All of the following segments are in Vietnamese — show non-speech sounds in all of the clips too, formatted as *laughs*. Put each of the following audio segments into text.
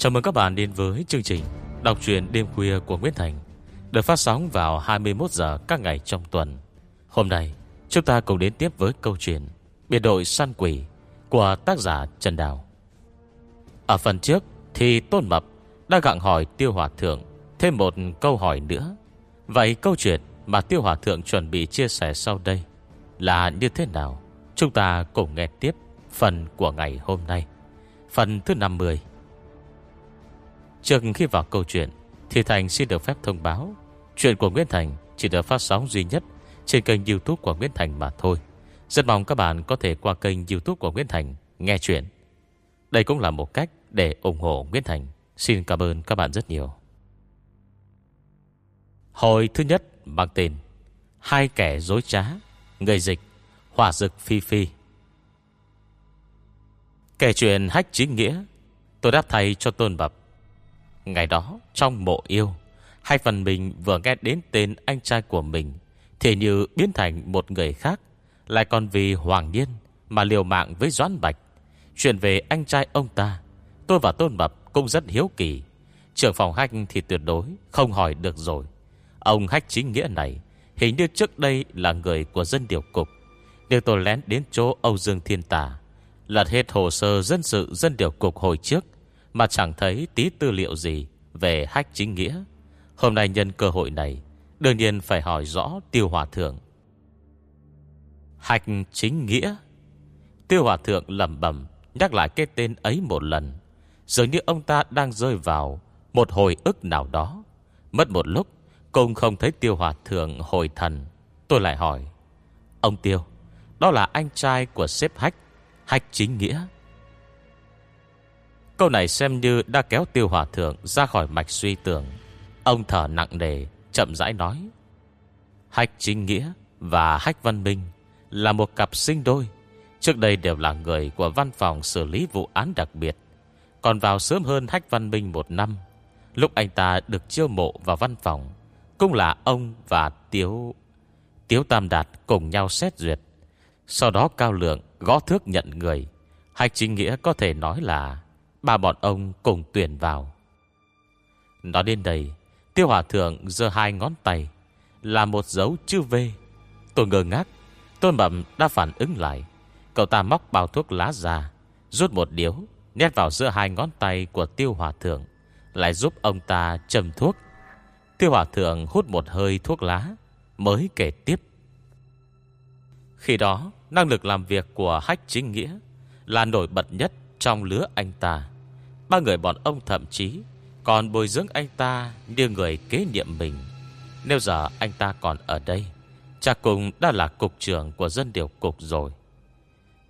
Chào mừng các bạn đến với chương trình Đọc truyện đêm khuya của Nguyễn Thành, Được phát sóng vào 21 giờ các ngày trong tuần. Hôm nay, Chúng ta cùng đến tiếp với câu chuyện Biệt đội săn quỷ Của tác giả Trần Đào. Ở phần trước thì Tôn Mập Đã gặng hỏi Tiêu Hòa Thượng Thêm một câu hỏi nữa. Vậy câu chuyện mà Tiêu Hòa Thượng chuẩn bị chia sẻ sau đây Là như thế nào? Chúng ta cùng nghe tiếp Phần của ngày hôm nay. Phần thứ 50 Trước khi vào câu chuyện, Thì Thành xin được phép thông báo, Chuyện của Nguyễn Thành chỉ được phát sóng duy nhất Trên kênh youtube của Nguyễn Thành mà thôi. Rất mong các bạn có thể qua kênh youtube của Nguyễn Thành Nghe chuyện. Đây cũng là một cách để ủng hộ Nguyễn Thành. Xin cảm ơn các bạn rất nhiều. Hồi thứ nhất bằng tên Hai kẻ dối trá, Người dịch Hỏa dực phi phi. Kể chuyện hách chính nghĩa, Tôi đáp thay cho tôn bập Ngày đó trong mộ yêu, Hai phần mình vừa nghe đến tên anh trai của mình, Thì như biến thành một người khác, Lại còn vì Hoàng Nhiên Mà liều mạng với Doãn Bạch. Chuyện về anh trai ông ta, Tôi và Tôn Bập cũng rất hiếu kỳ. Trưởng phòng hách thì tuyệt đối Không hỏi được rồi. Ông hách chính nghĩa này Hình như trước đây là người của dân điều cục. Nhưng tôi lén đến chỗ Âu Dương Thiên Tà, Lật hết hồ sơ dân sự dân điều cục hồi trước mà chẳng thấy tí tư liệu gì Về hách chính nghĩa. Hôm nay nhân cơ hội này, Đương nhiên phải hỏi rõ tiêu hòa thượng. Hạch chính nghĩa? Tiêu hòa thượng lầm bẩm, Nhắc lại cái tên ấy một lần. Dường như ông ta đang rơi vào Một hồi ức nào đó. Mất một lúc Cũng không thấy tiêu hòa thượng hồi thần. Tôi lại hỏi, Ông tiêu, Đó là anh trai của sếp hách Hách chính nghĩa? Câu này xem như đã kéo tiêu hòa thượng Ra khỏi mạch suy tưởng. Ông thở nặng nề, Chậm rãi nói, Hách chính nghĩa và Hách văn minh Là một cặp sinh đôi. Trước đây đều là người của văn phòng xử lý vụ án đặc biệt. Còn vào sớm hơn Hách Văn Minh một năm, Lúc anh ta được chiêu mộ vào văn phòng, Cũng là ông và Tiếu Tiếu Tam Đạt cùng nhau xét duyệt. Sau đó Cao Lượng, gõ thước nhận người. Hách chính nghĩa có thể nói là Ba bọn ông cùng tuyển vào. Nói đến đây, Tiêu Hòa Thượng giơ hai ngón tay, Là một dấu chữ V. Tôi ngờ ngác, Tôn Bẩm đã phản ứng lại. Cậu ta móc bao thuốc lá ra, Rút một điếu nét vào giữa hai ngón tay của Tiêu Hòa Thượng, Lại giúp ông ta châm thuốc. Tiêu Hòa Thượng hút một hơi thuốc lá, Mới kể tiếp. Khi đó, Năng lực làm việc của Hách Chính Nghĩa Là nổi bật nhất trong lứa anh ta. Ba người bọn ông thậm chí Còn bồi dưỡng anh ta Như người kế nhiệm mình. Nếu giờ anh ta còn ở đây cha cùng đã là cục trưởng của dân điều cục rồi.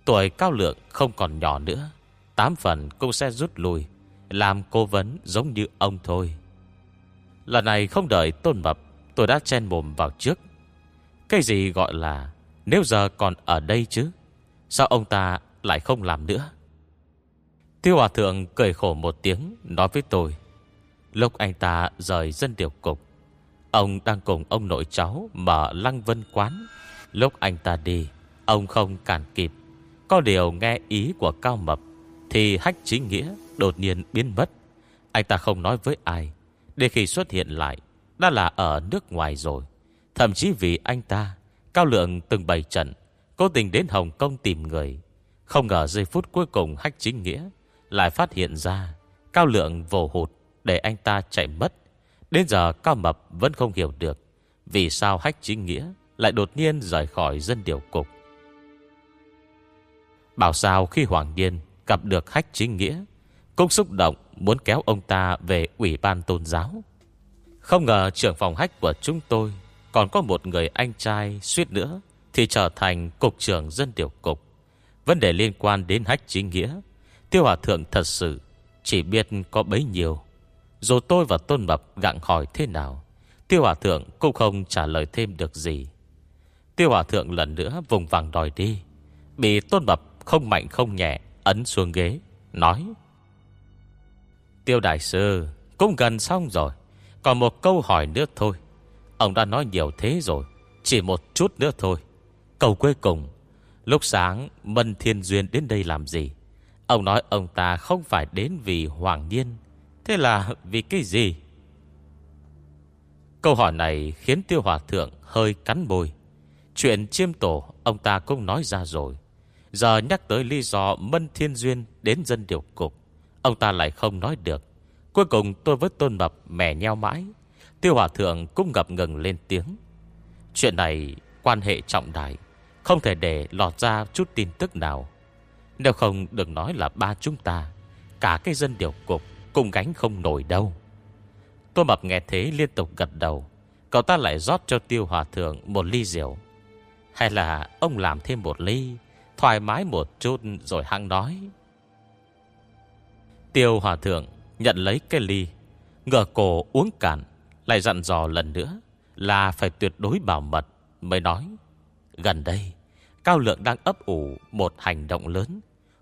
Tuổi cao lượng không còn nhỏ nữa, Tám phần cũng sẽ rút lui, Làm cố vấn giống như ông thôi. Lần này không đợi tôn mập, Tôi đã chen mồm vào trước. Cái gì gọi là, Nếu giờ còn ở đây chứ, Sao ông ta lại không làm nữa? Tiêu Hòa Thượng cười khổ một tiếng, Nói với tôi. Lúc anh ta rời dân điều cục, Ông đang cùng ông nội cháu Mở lăng vân quán. Lúc anh ta đi, Ông không cản kịp. Có điều nghe ý của Cao Mập, Thì hách chính nghĩa đột nhiên biến mất. Anh ta không nói với ai. Để khi xuất hiện lại, Đã là ở nước ngoài rồi. Thậm chí vì anh ta, Cao Lượng từng bày trận, Cố tình đến Hồng Kông tìm người. Không ngờ giây phút cuối cùng hách chính nghĩa lại phát hiện ra Cao Lượng vồ hụt Để anh ta chạy mất. Đến giờ Cao Mập vẫn không hiểu được Vì sao hách chính nghĩa Lại đột nhiên rời khỏi dân điều cục. Bảo sao khi Hoàng Điên Gặp được hách chính nghĩa, Cũng xúc động muốn kéo ông ta Về ủy ban tôn giáo. Không ngờ trưởng phòng hách của chúng tôi Còn có một người anh trai suýt nữa Thì trở thành cục trưởng dân điều cục. Vấn đề liên quan đến hách chính nghĩa Tiêu Hòa Thượng thật sự Chỉ biết có bấy nhiêu. Dù tôi và Tôn Mập gặng hỏi thế nào, Tiêu Hòa Thượng cũng không trả lời thêm được gì. Tiêu Hòa Thượng lần nữa vùng vàng đòi đi, Bị Tôn Mập không mạnh không nhẹ Ấn xuống ghế, Nói, Tiêu Đại Sư, Cũng gần xong rồi, Còn một câu hỏi nữa thôi. Ông đã nói nhiều thế rồi, Chỉ một chút nữa thôi. Câu cuối cùng, Lúc sáng Mân Thiên Duyên đến đây làm gì? Ông nói ông ta không phải đến vì Hoàng Nhiên. Thế là vì cái gì? Câu hỏi này khiến tiêu hòa thượng hơi cắn bôi Chuyện chiêm tổ, Ông ta cũng nói ra rồi. Giờ nhắc tới lý do Mân Thiên Duyên đến dân điều cục, Ông ta lại không nói được. Cuối cùng tôi với Tôn Mập mẻ nheo mãi. Tiêu Hòa Thượng cũng ngập ngừng lên tiếng. Chuyện này quan hệ trọng đại, Không thể để lọt ra chút tin tức nào. Nếu không, đừng nói là ba chúng ta, Cả cái dân điều cục Cùng gánh không nổi đâu. Tô Mập nghe thế liên tục gật đầu. Cậu ta lại rót cho Tiêu Hòa Thượng Một ly rượu. Hay là ông làm thêm một ly, Thoải mái một chút rồi hăng nói. Tiêu Hòa Thượng nhận lấy cái ly Ngờ cổ uống cạn, Lại dặn dò lần nữa Là phải tuyệt đối bảo mật, Mới nói, Gần đây, Cao Lượng đang ấp ủ một hành động lớn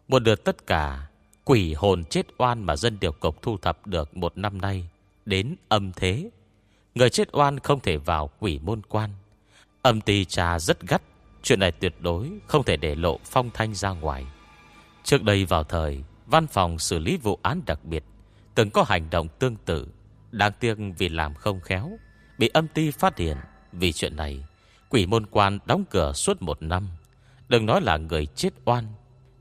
Muốn đưa tất cả Quỷ hồn chết oan mà dân điều cục thu thập được một năm nay Đến âm thế. Người chết oan không thể vào quỷ môn quan. Âm ti trà rất gắt, Chuyện này tuyệt đối không thể để lộ phong thanh ra ngoài. Trước đây vào thời, Văn phòng xử lý vụ án đặc biệt, Từng có hành động tương tự. Đáng tiếc vì làm không khéo, Bị âm ty phát hiện. Vì chuyện này, Quỷ môn quan đóng cửa suốt một năm. Đừng nói là người chết oan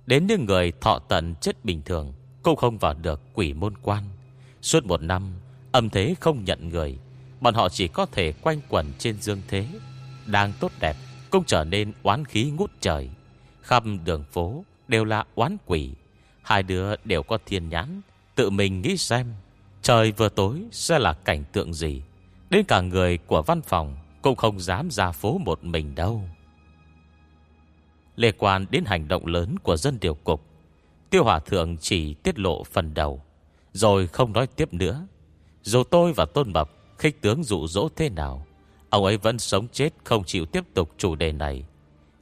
Đến những người thọ tận chết bình thường, Cũng không vào được quỷ môn quan. Suốt một năm, Âm thế không nhận người, Bọn họ chỉ có thể quanh quẩn trên dương thế. Đang tốt đẹp, Cũng trở nên oán khí ngút trời. Khắp đường phố đều là oán quỷ. Hai đứa đều có thiên nhãn, Tự mình nghĩ xem, Trời vừa tối sẽ là cảnh tượng gì. Đến cả người của văn phòng Cũng không dám ra phố một mình đâu. Liên quan đến hành động lớn của dân điều cục. Tiêu Hòa Thượng chỉ tiết lộ phần đầu, Rồi không nói tiếp nữa. Dù tôi và Tôn Mập Khích tướng dụ dỗ thế nào, Ông ấy vẫn sống chết không chịu tiếp tục chủ đề này.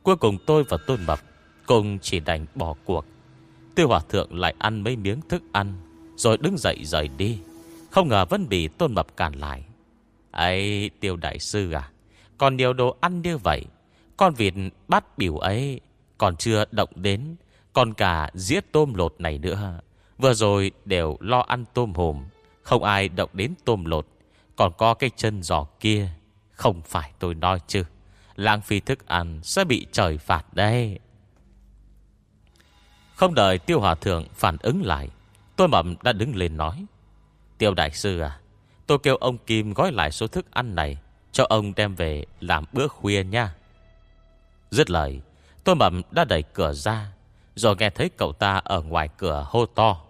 Cuối cùng tôi và Tôn Mập Cùng chỉ đành bỏ cuộc. Tiêu Hòa Thượng lại ăn mấy miếng thức ăn, Rồi đứng dậy rời đi. Không ngờ vẫn bị Tôn Mập cản lại. Ấy, Tiêu Đại Sư à Còn nhiều đồ ăn như vậy, Con vịt bát biểu ấy còn chưa động đến Còn cả giết tôm lột này nữa. Vừa rồi đều lo ăn tôm hùm, Không ai động đến tôm lột. Còn có cái chân giò kia, Không phải tôi nói chứ. Lãng phí thức ăn sẽ bị trời phạt đây Không đợi tiêu hòa thượng phản ứng lại Tôi mậm đã đứng lên nói, Tiêu đại sư à Tôi kêu ông Kim gói lại số thức ăn này Cho ông đem về làm bữa khuya nha. Dứt lời Tôi mầm đã đẩy cửa ra, Rồi nghe thấy cậu ta ở ngoài cửa hô to.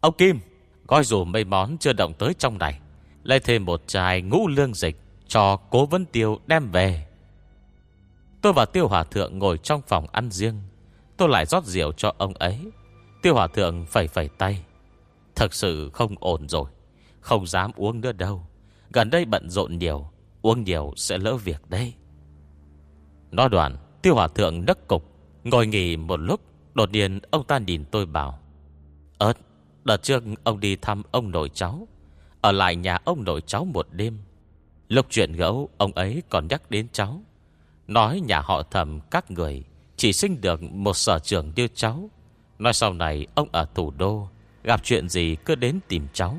Ông Kim Gói dù mấy món chưa động tới trong này, Lấy thêm một chai ngũ lương dịch Cho cố vấn tiêu đem về. Tôi và Tiêu Hòa Thượng ngồi trong phòng ăn riêng. Tôi lại rót rượu cho ông ấy. Tiêu Hòa Thượng phẩy phẩy tay. Thật sự không ổn rồi, Không dám uống nữa đâu. Gần đây bận rộn nhiều, Uống nhiều sẽ lỡ việc đây Nói đoạn Tiêu Hòa Thượng đắc cục, Ngồi nghỉ một lúc, Đột nhiên ông ta nhìn tôi bảo Ơt Đợt trước ông đi thăm ông nội cháu, Ở lại nhà ông nội cháu một đêm. Lúc chuyện gấu, Ông ấy còn nhắc đến cháu. Nói nhà họ thầm các người, Chỉ sinh được một sở trưởng như cháu. Nói sau này, ông ở thủ đô, Gặp chuyện gì cứ đến tìm cháu.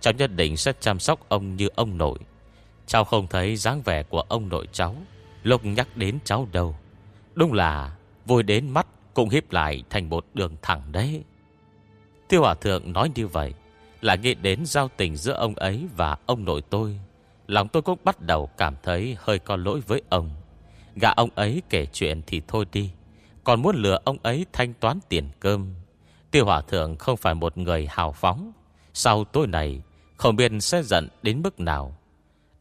Cháu nhất định sẽ chăm sóc ông như ông nội. Cháu không thấy dáng vẻ của ông nội cháu, Lúc nhắc đến cháu đâu. Đúng là vui đến mắt Cũng hiếp lại thành một đường thẳng đấy. Tiêu Hòa Thượng nói như vậy Là nghĩ đến giao tình giữa ông ấy Và ông nội tôi. Lòng tôi cũng bắt đầu cảm thấy hơi có lỗi với ông. Gã ông ấy kể chuyện thì thôi đi, Còn muốn lừa ông ấy thanh toán tiền cơm. Tiêu Hòa Thượng không phải một người hào phóng. Sau tối này, Không biết sẽ giận đến mức nào.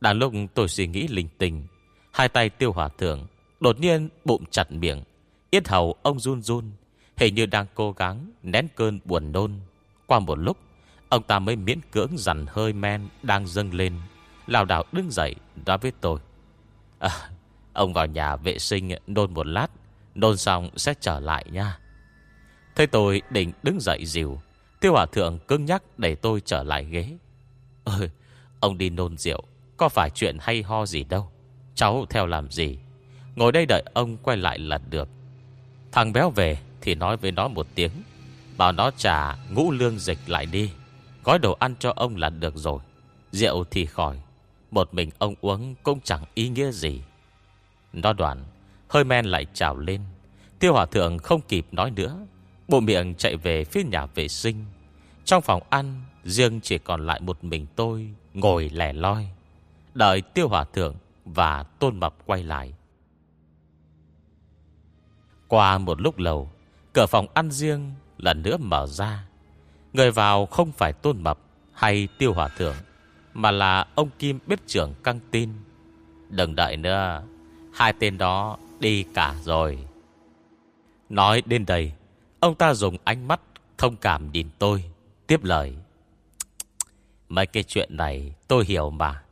Đàn lúc tôi suy nghĩ linh tinh, Hai tay Tiêu Hòa Thượng Đột nhiên bụng chặt miệng. Yết hầu ông run run Hình như đang cố gắng nén cơn buồn nôn. Qua một lúc Ông ta mới miễn cưỡng dằn hơi men Đang dâng lên. Lào đảo đứng dậy nói với tôi à, Ông vào nhà vệ sinh nôn một lát Nôn xong sẽ trở lại nha. Thế tôi định đứng dậy dìu Tiêu hòa thượng cưng nhắc để tôi trở lại ghế. Ơi Ông đi nôn rượu Có phải chuyện hay ho gì đâu? Cháu theo làm gì? Ngồi đây đợi ông quay lại là được. Thằng béo về thì nói với nó một tiếng, Bảo nó trả ngũ lương dịch lại đi. Gói đồ ăn cho ông là được rồi, Rượu thì khỏi, Một mình ông uống cũng chẳng ý nghĩa gì. Nó đoạn, Hơi men lại trào lên. Tiêu hỏa thượng không kịp nói nữa, Bộ miệng chạy về phía nhà vệ sinh. Trong phòng ăn, Riêng chỉ còn lại một mình tôi Ngồi lẻ loi. Đợi tiêu hỏa thượng Và tôn mập quay lại qua một lúc lâu, Cửa phòng ăn riêng lần nữa mở ra. Người vào không phải tôn mập Hay tiêu hòa thượng, Mà là ông Kim bếp trưởng căng tin. Đừng đợi nữa, Hai tên đó đi cả rồi. Nói đến đây, Ông ta dùng ánh mắt thông cảm nhìn tôi, Tiếp lời. Mấy cái chuyện này tôi hiểu mà,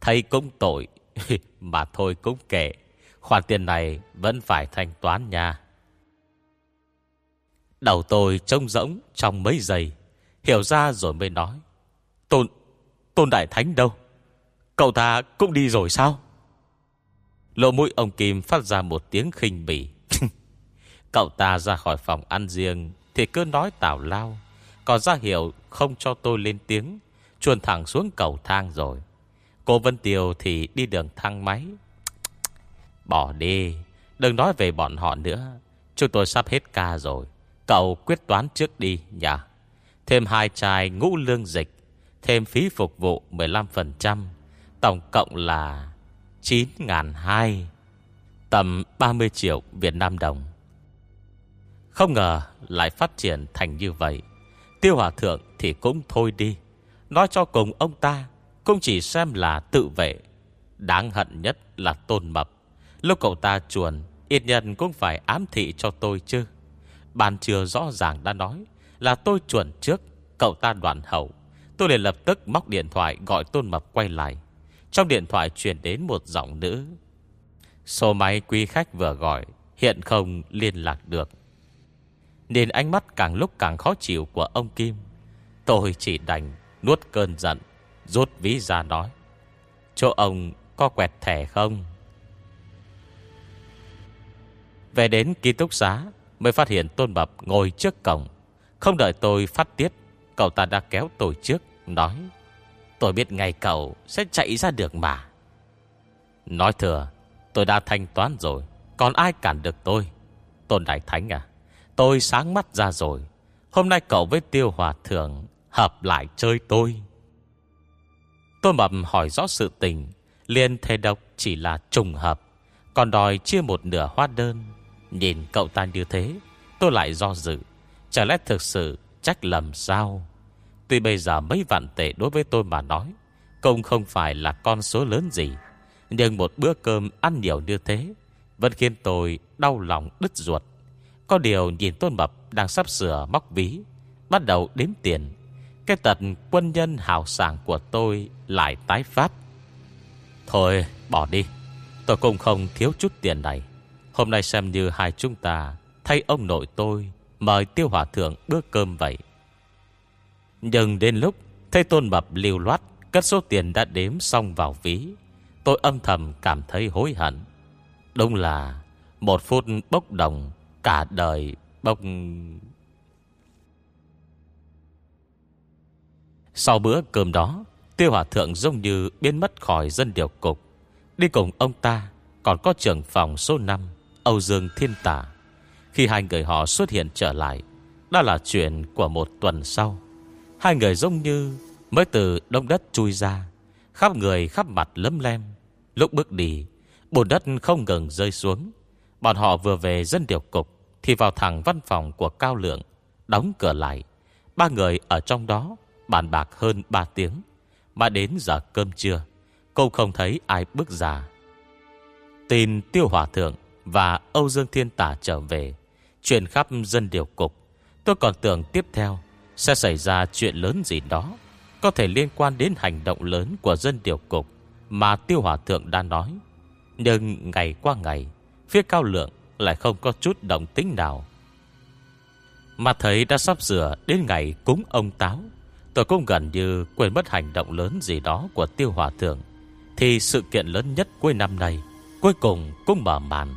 Thấy cũng tội, *laughs* Mà thôi cũng kệ. Khoản tiền này vẫn phải thanh toán nha. Đầu tôi trông rỗng trong mấy giây. Hiểu ra rồi mới nói Tôn, tôn đại thánh đâu? Cậu ta cũng đi rồi sao? Lộ mũi ông Kim phát ra một tiếng khinh bỉ. *laughs* Cậu ta ra khỏi phòng ăn riêng Thì cứ nói tào lao Còn ra hiệu không cho tôi lên tiếng Chuồn thẳng xuống cầu thang rồi. Cô Vân Tiều thì đi đường thang máy. *tsk* Bỏ đi Đừng nói về bọn họ nữa Chúng tôi sắp hết ca rồi. Cậu quyết toán trước đi, nhỉ? Thêm hai chai ngũ lương dịch, Thêm phí phục vụ 15% Tổng cộng là 9.200 Tầm 30 triệu Việt Nam đồng. Không ngờ lại phát triển thành như vậy. Tiêu Hòa Thượng thì cũng thôi đi. Nói cho cùng ông ta Cũng chỉ xem là tự vệ. Đáng hận nhất là tôn mập. Lúc cậu ta chuồn, Ít nhân cũng phải ám thị cho tôi chứ. Bàn chưa rõ ràng đã nói Là tôi chuẩn trước, Cậu ta đoạn hậu. Tôi liền lập tức móc điện thoại gọi Tôn Mập quay lại. Trong điện thoại truyền đến một giọng nữ. Số máy quý khách vừa gọi, Hiện không liên lạc được. Nên ánh mắt càng lúc càng khó chịu của ông Kim. Tôi chỉ đành nuốt cơn giận, Rút ví ra nói. Chỗ ông có quẹt thẻ không? Về đến ký túc xá Mới phát hiện Tôn Mập ngồi trước cổng. Không đợi tôi phát tiết, Cậu ta đã kéo tôi trước, Nói, Tôi biết ngày cậu sẽ chạy ra được mà. Nói thừa, Tôi đã thanh toán rồi, Còn ai cản được tôi? Tôn Đại Thánh à Tôi sáng mắt ra rồi. Hôm nay cậu với Tiêu Hòa Thượng Hợp lại chơi tôi. Tôi mập hỏi rõ sự tình Liên thề độc chỉ là trùng hợp, Còn đòi chia một nửa hóa đơn. Nhìn cậu ta như thế, Tôi lại do dự. Chả lẽ thực sự trách lầm sao? Tuy bây giờ mấy vạn tệ đối với tôi mà nói, Cũng không phải là con số lớn gì. Nhưng một bữa cơm ăn nhiều như thế, Vẫn khiến tôi đau lòng đứt ruột. Có điều nhìn Tôn Mập đang sắp sửa móc ví, Bắt đầu đếm tiền, Cái tật quân nhân hào sảng của tôi lại tái phát. Thôi, bỏ đi, Tôi cũng không thiếu chút tiền này. Hôm nay xem như hai chúng ta Thay ông nội tôi Mời tiêu hòa thượng bữa cơm vậy. Nhưng đến lúc Thấy tôn mập liều loát, Cất số tiền đã đếm xong vào ví, Tôi âm thầm cảm thấy hối hận. Đúng là Một phút bốc đồng Cả đời bốc. Sau bữa cơm đó, Tiêu Hòa Thượng giống như biến mất khỏi dân điều cục. Đi cùng ông ta Còn có trưởng phòng số 5 Âu Dương Thiên Tả Khi hai người họ xuất hiện trở lại, Đó là chuyện của một tuần sau. Hai người giống như Mới từ đông đất chui ra, Khắp người khắp mặt lấm lem. Lúc bước đi, Bùn đất không ngừng rơi xuống. Bọn họ vừa về dân điều cục Thì vào thẳng văn phòng của Cao Lượng, Đóng cửa lại. Ba người ở trong đó Bàn bạc hơn ba tiếng. Mà đến giờ cơm trưa, Cô không thấy ai bước ra. Tin tiêu Hòa thượng và Âu Dương Thiên Tả trở về, truyền khắp dân điều cục. Tôi còn tưởng tiếp theo sẽ xảy ra chuyện lớn gì đó, có thể liên quan đến hành động lớn của dân điều cục mà Tiêu Hòa Thượng đã nói. Nhưng ngày qua ngày, phía cao lượng lại không có chút động tính nào. Mà thấy đã sắp sửa đến ngày cúng ông Táo, tôi cũng gần như quên mất hành động lớn gì đó của Tiêu Hòa Thượng. Thì sự kiện lớn nhất cuối năm này cuối cùng cũng mở màn.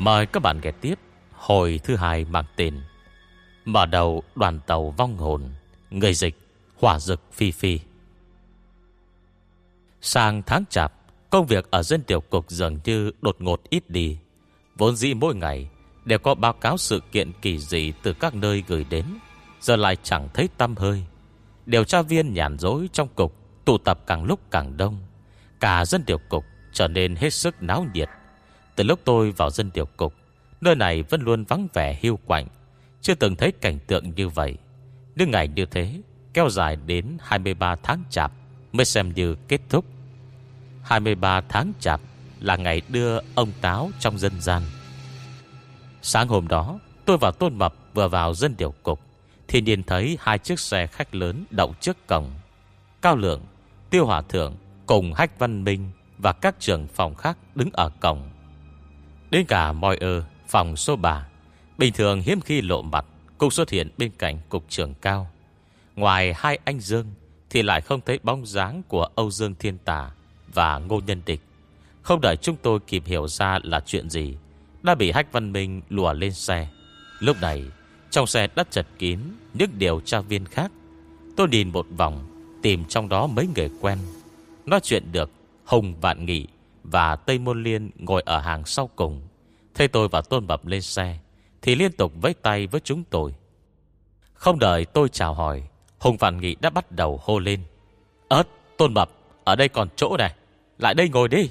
Mời các bạn nghe tiếp Hồi thứ hai mang tên Mở đầu đoàn tàu vong hồn, Người dịch Hỏa dực phi phi. Sang tháng chạp, Công việc ở dân tiểu cục dường như đột ngột ít đi. Vốn dĩ mỗi ngày Đều có báo cáo sự kiện kỳ dị Từ các nơi gửi đến, Giờ lại chẳng thấy tâm hơi. Điều tra viên nhàn dối trong cục, Tụ tập càng lúc càng đông. Cả dân tiểu cục trở nên hết sức náo nhiệt. Từ lúc tôi vào dân tiểu cục, Nơi này vẫn luôn vắng vẻ hiu quạnh. Chưa từng thấy cảnh tượng như vậy. Những ngày như thế, Kéo dài đến 23 tháng chạp Mới xem như kết thúc. 23 tháng chạp Là ngày đưa ông Táo trong dân gian. Sáng hôm đó, Tôi và Tôn Mập vừa vào dân điều cục, Thì nhìn thấy hai chiếc xe khách lớn đậu trước cổng. Cao Lượng, Tiêu Hòa Thượng Cùng Hách Văn Minh Và các trưởng phòng khác đứng ở cổng. Đến cả mọi ơ Phòng số 3 Bình thường hiếm khi lộ mặt, Cũng xuất hiện bên cạnh cục trưởng cao. Ngoài hai anh Dương Thì lại không thấy bóng dáng của Âu Dương Thiên Tà Và Ngô Nhân Địch. Không đợi chúng tôi kịp hiểu ra là chuyện gì, Đã bị Hách Văn Minh lùa lên xe. Lúc này, Trong xe đã chật kín Những điều tra viên khác. Tôi nhìn một vòng, Tìm trong đó mấy người quen. Nói chuyện được Hùng Vạn Nghị và Tây Môn Liên ngồi ở hàng sau cùng. Thấy tôi và Tôn bập lên xe Thì liên tục vẫy tay với chúng tôi. Không đợi tôi chào hỏi Hùng Vạn Nghị đã bắt đầu hô lên. Ơt, Tôn bập Ở đây còn chỗ này Lại đây ngồi đi.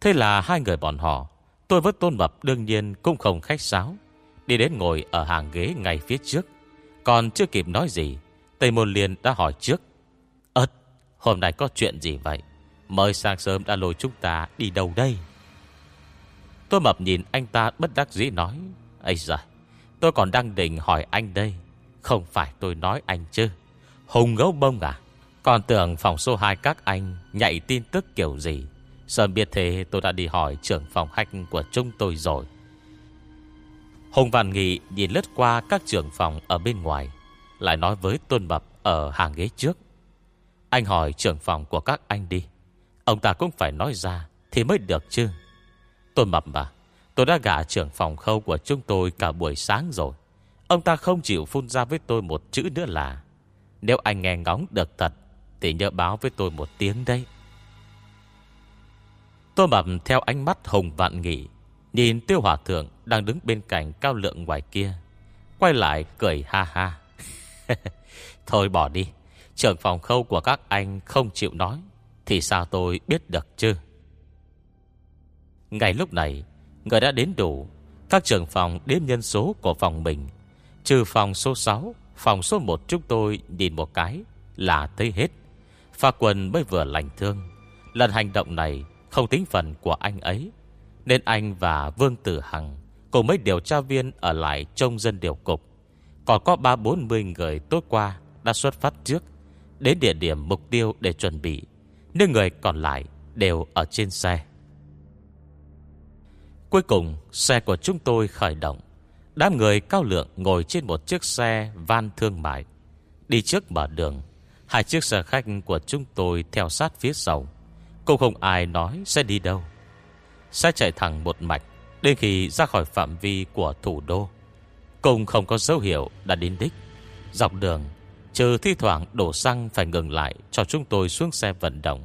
Thế là hai người bọn họ Tôi với Tôn bập đương nhiên cũng không khách sáo Đi đến ngồi ở hàng ghế ngay phía trước. Còn chưa kịp nói gì Tây Môn Liên đã hỏi trước Ơt, hôm nay có chuyện gì vậy? Mới sáng sớm đã lôi chúng ta đi đâu đây? Tôi mập nhìn anh ta bất đắc dĩ nói, Ây giời Tôi còn đang định hỏi anh đây. Không phải tôi nói anh chứ. Hùng gấu bông à? Còn tưởng phòng số 2 các anh Nhạy tin tức kiểu gì? Sơn biết thế tôi đã đi hỏi trưởng phòng hách của chúng tôi rồi. Hùng Văn Nghị nhìn lướt qua các trưởng phòng ở bên ngoài, Lại nói với Tôn Mập ở hàng ghế trước. Anh hỏi trưởng phòng của các anh đi. Ông ta cũng phải nói ra Thì mới được chứ. Tôi Mập mà, Tôi đã gả trưởng phòng khâu của chúng tôi cả buổi sáng rồi. Ông ta không chịu phun ra với tôi một chữ nữa là, Nếu anh nghe ngóng được thật Thì nhớ báo với tôi một tiếng đây Tôi mập theo ánh mắt hồng vạn nghị Nhìn tiêu hỏa thượng Đang đứng bên cạnh cao lượng ngoài kia, Quay lại cười ha ha. *laughs* Thôi bỏ đi, Trưởng phòng khâu của các anh không chịu nói. Thì sao tôi biết được chứ? Ngay lúc này, Người đã đến đủ. Các trưởng phòng đếm nhân số của phòng mình. Trừ phòng số 6 Phòng số 1 chúng tôi nhìn một cái Là thấy hết. Pha quần mới vừa lành thương. Lần hành động này không tính phần của anh ấy. Nên anh và Vương Tử Hằng Cùng mấy điều tra viên Ở lại trong dân điều cục. Còn có ba bốn mươi người tối qua Đã xuất phát trước, Đến địa điểm mục tiêu để chuẩn bị. Nhưng người còn lại đều ở trên xe. Cuối cùng, xe của chúng tôi khởi động. Đám người cao lượng ngồi trên một chiếc xe van thương mại. Đi trước mở đường, Hai chiếc xe khách của chúng tôi theo sát phía sau. Cũng không ai nói sẽ đi đâu. Xe chạy thẳng một mạch, Đến khi ra khỏi phạm vi của thủ đô. Cùng không có dấu hiệu đã đến đích. Dọc đường Trừ thi thoảng đổ xăng phải ngừng lại Cho chúng tôi xuống xe vận động.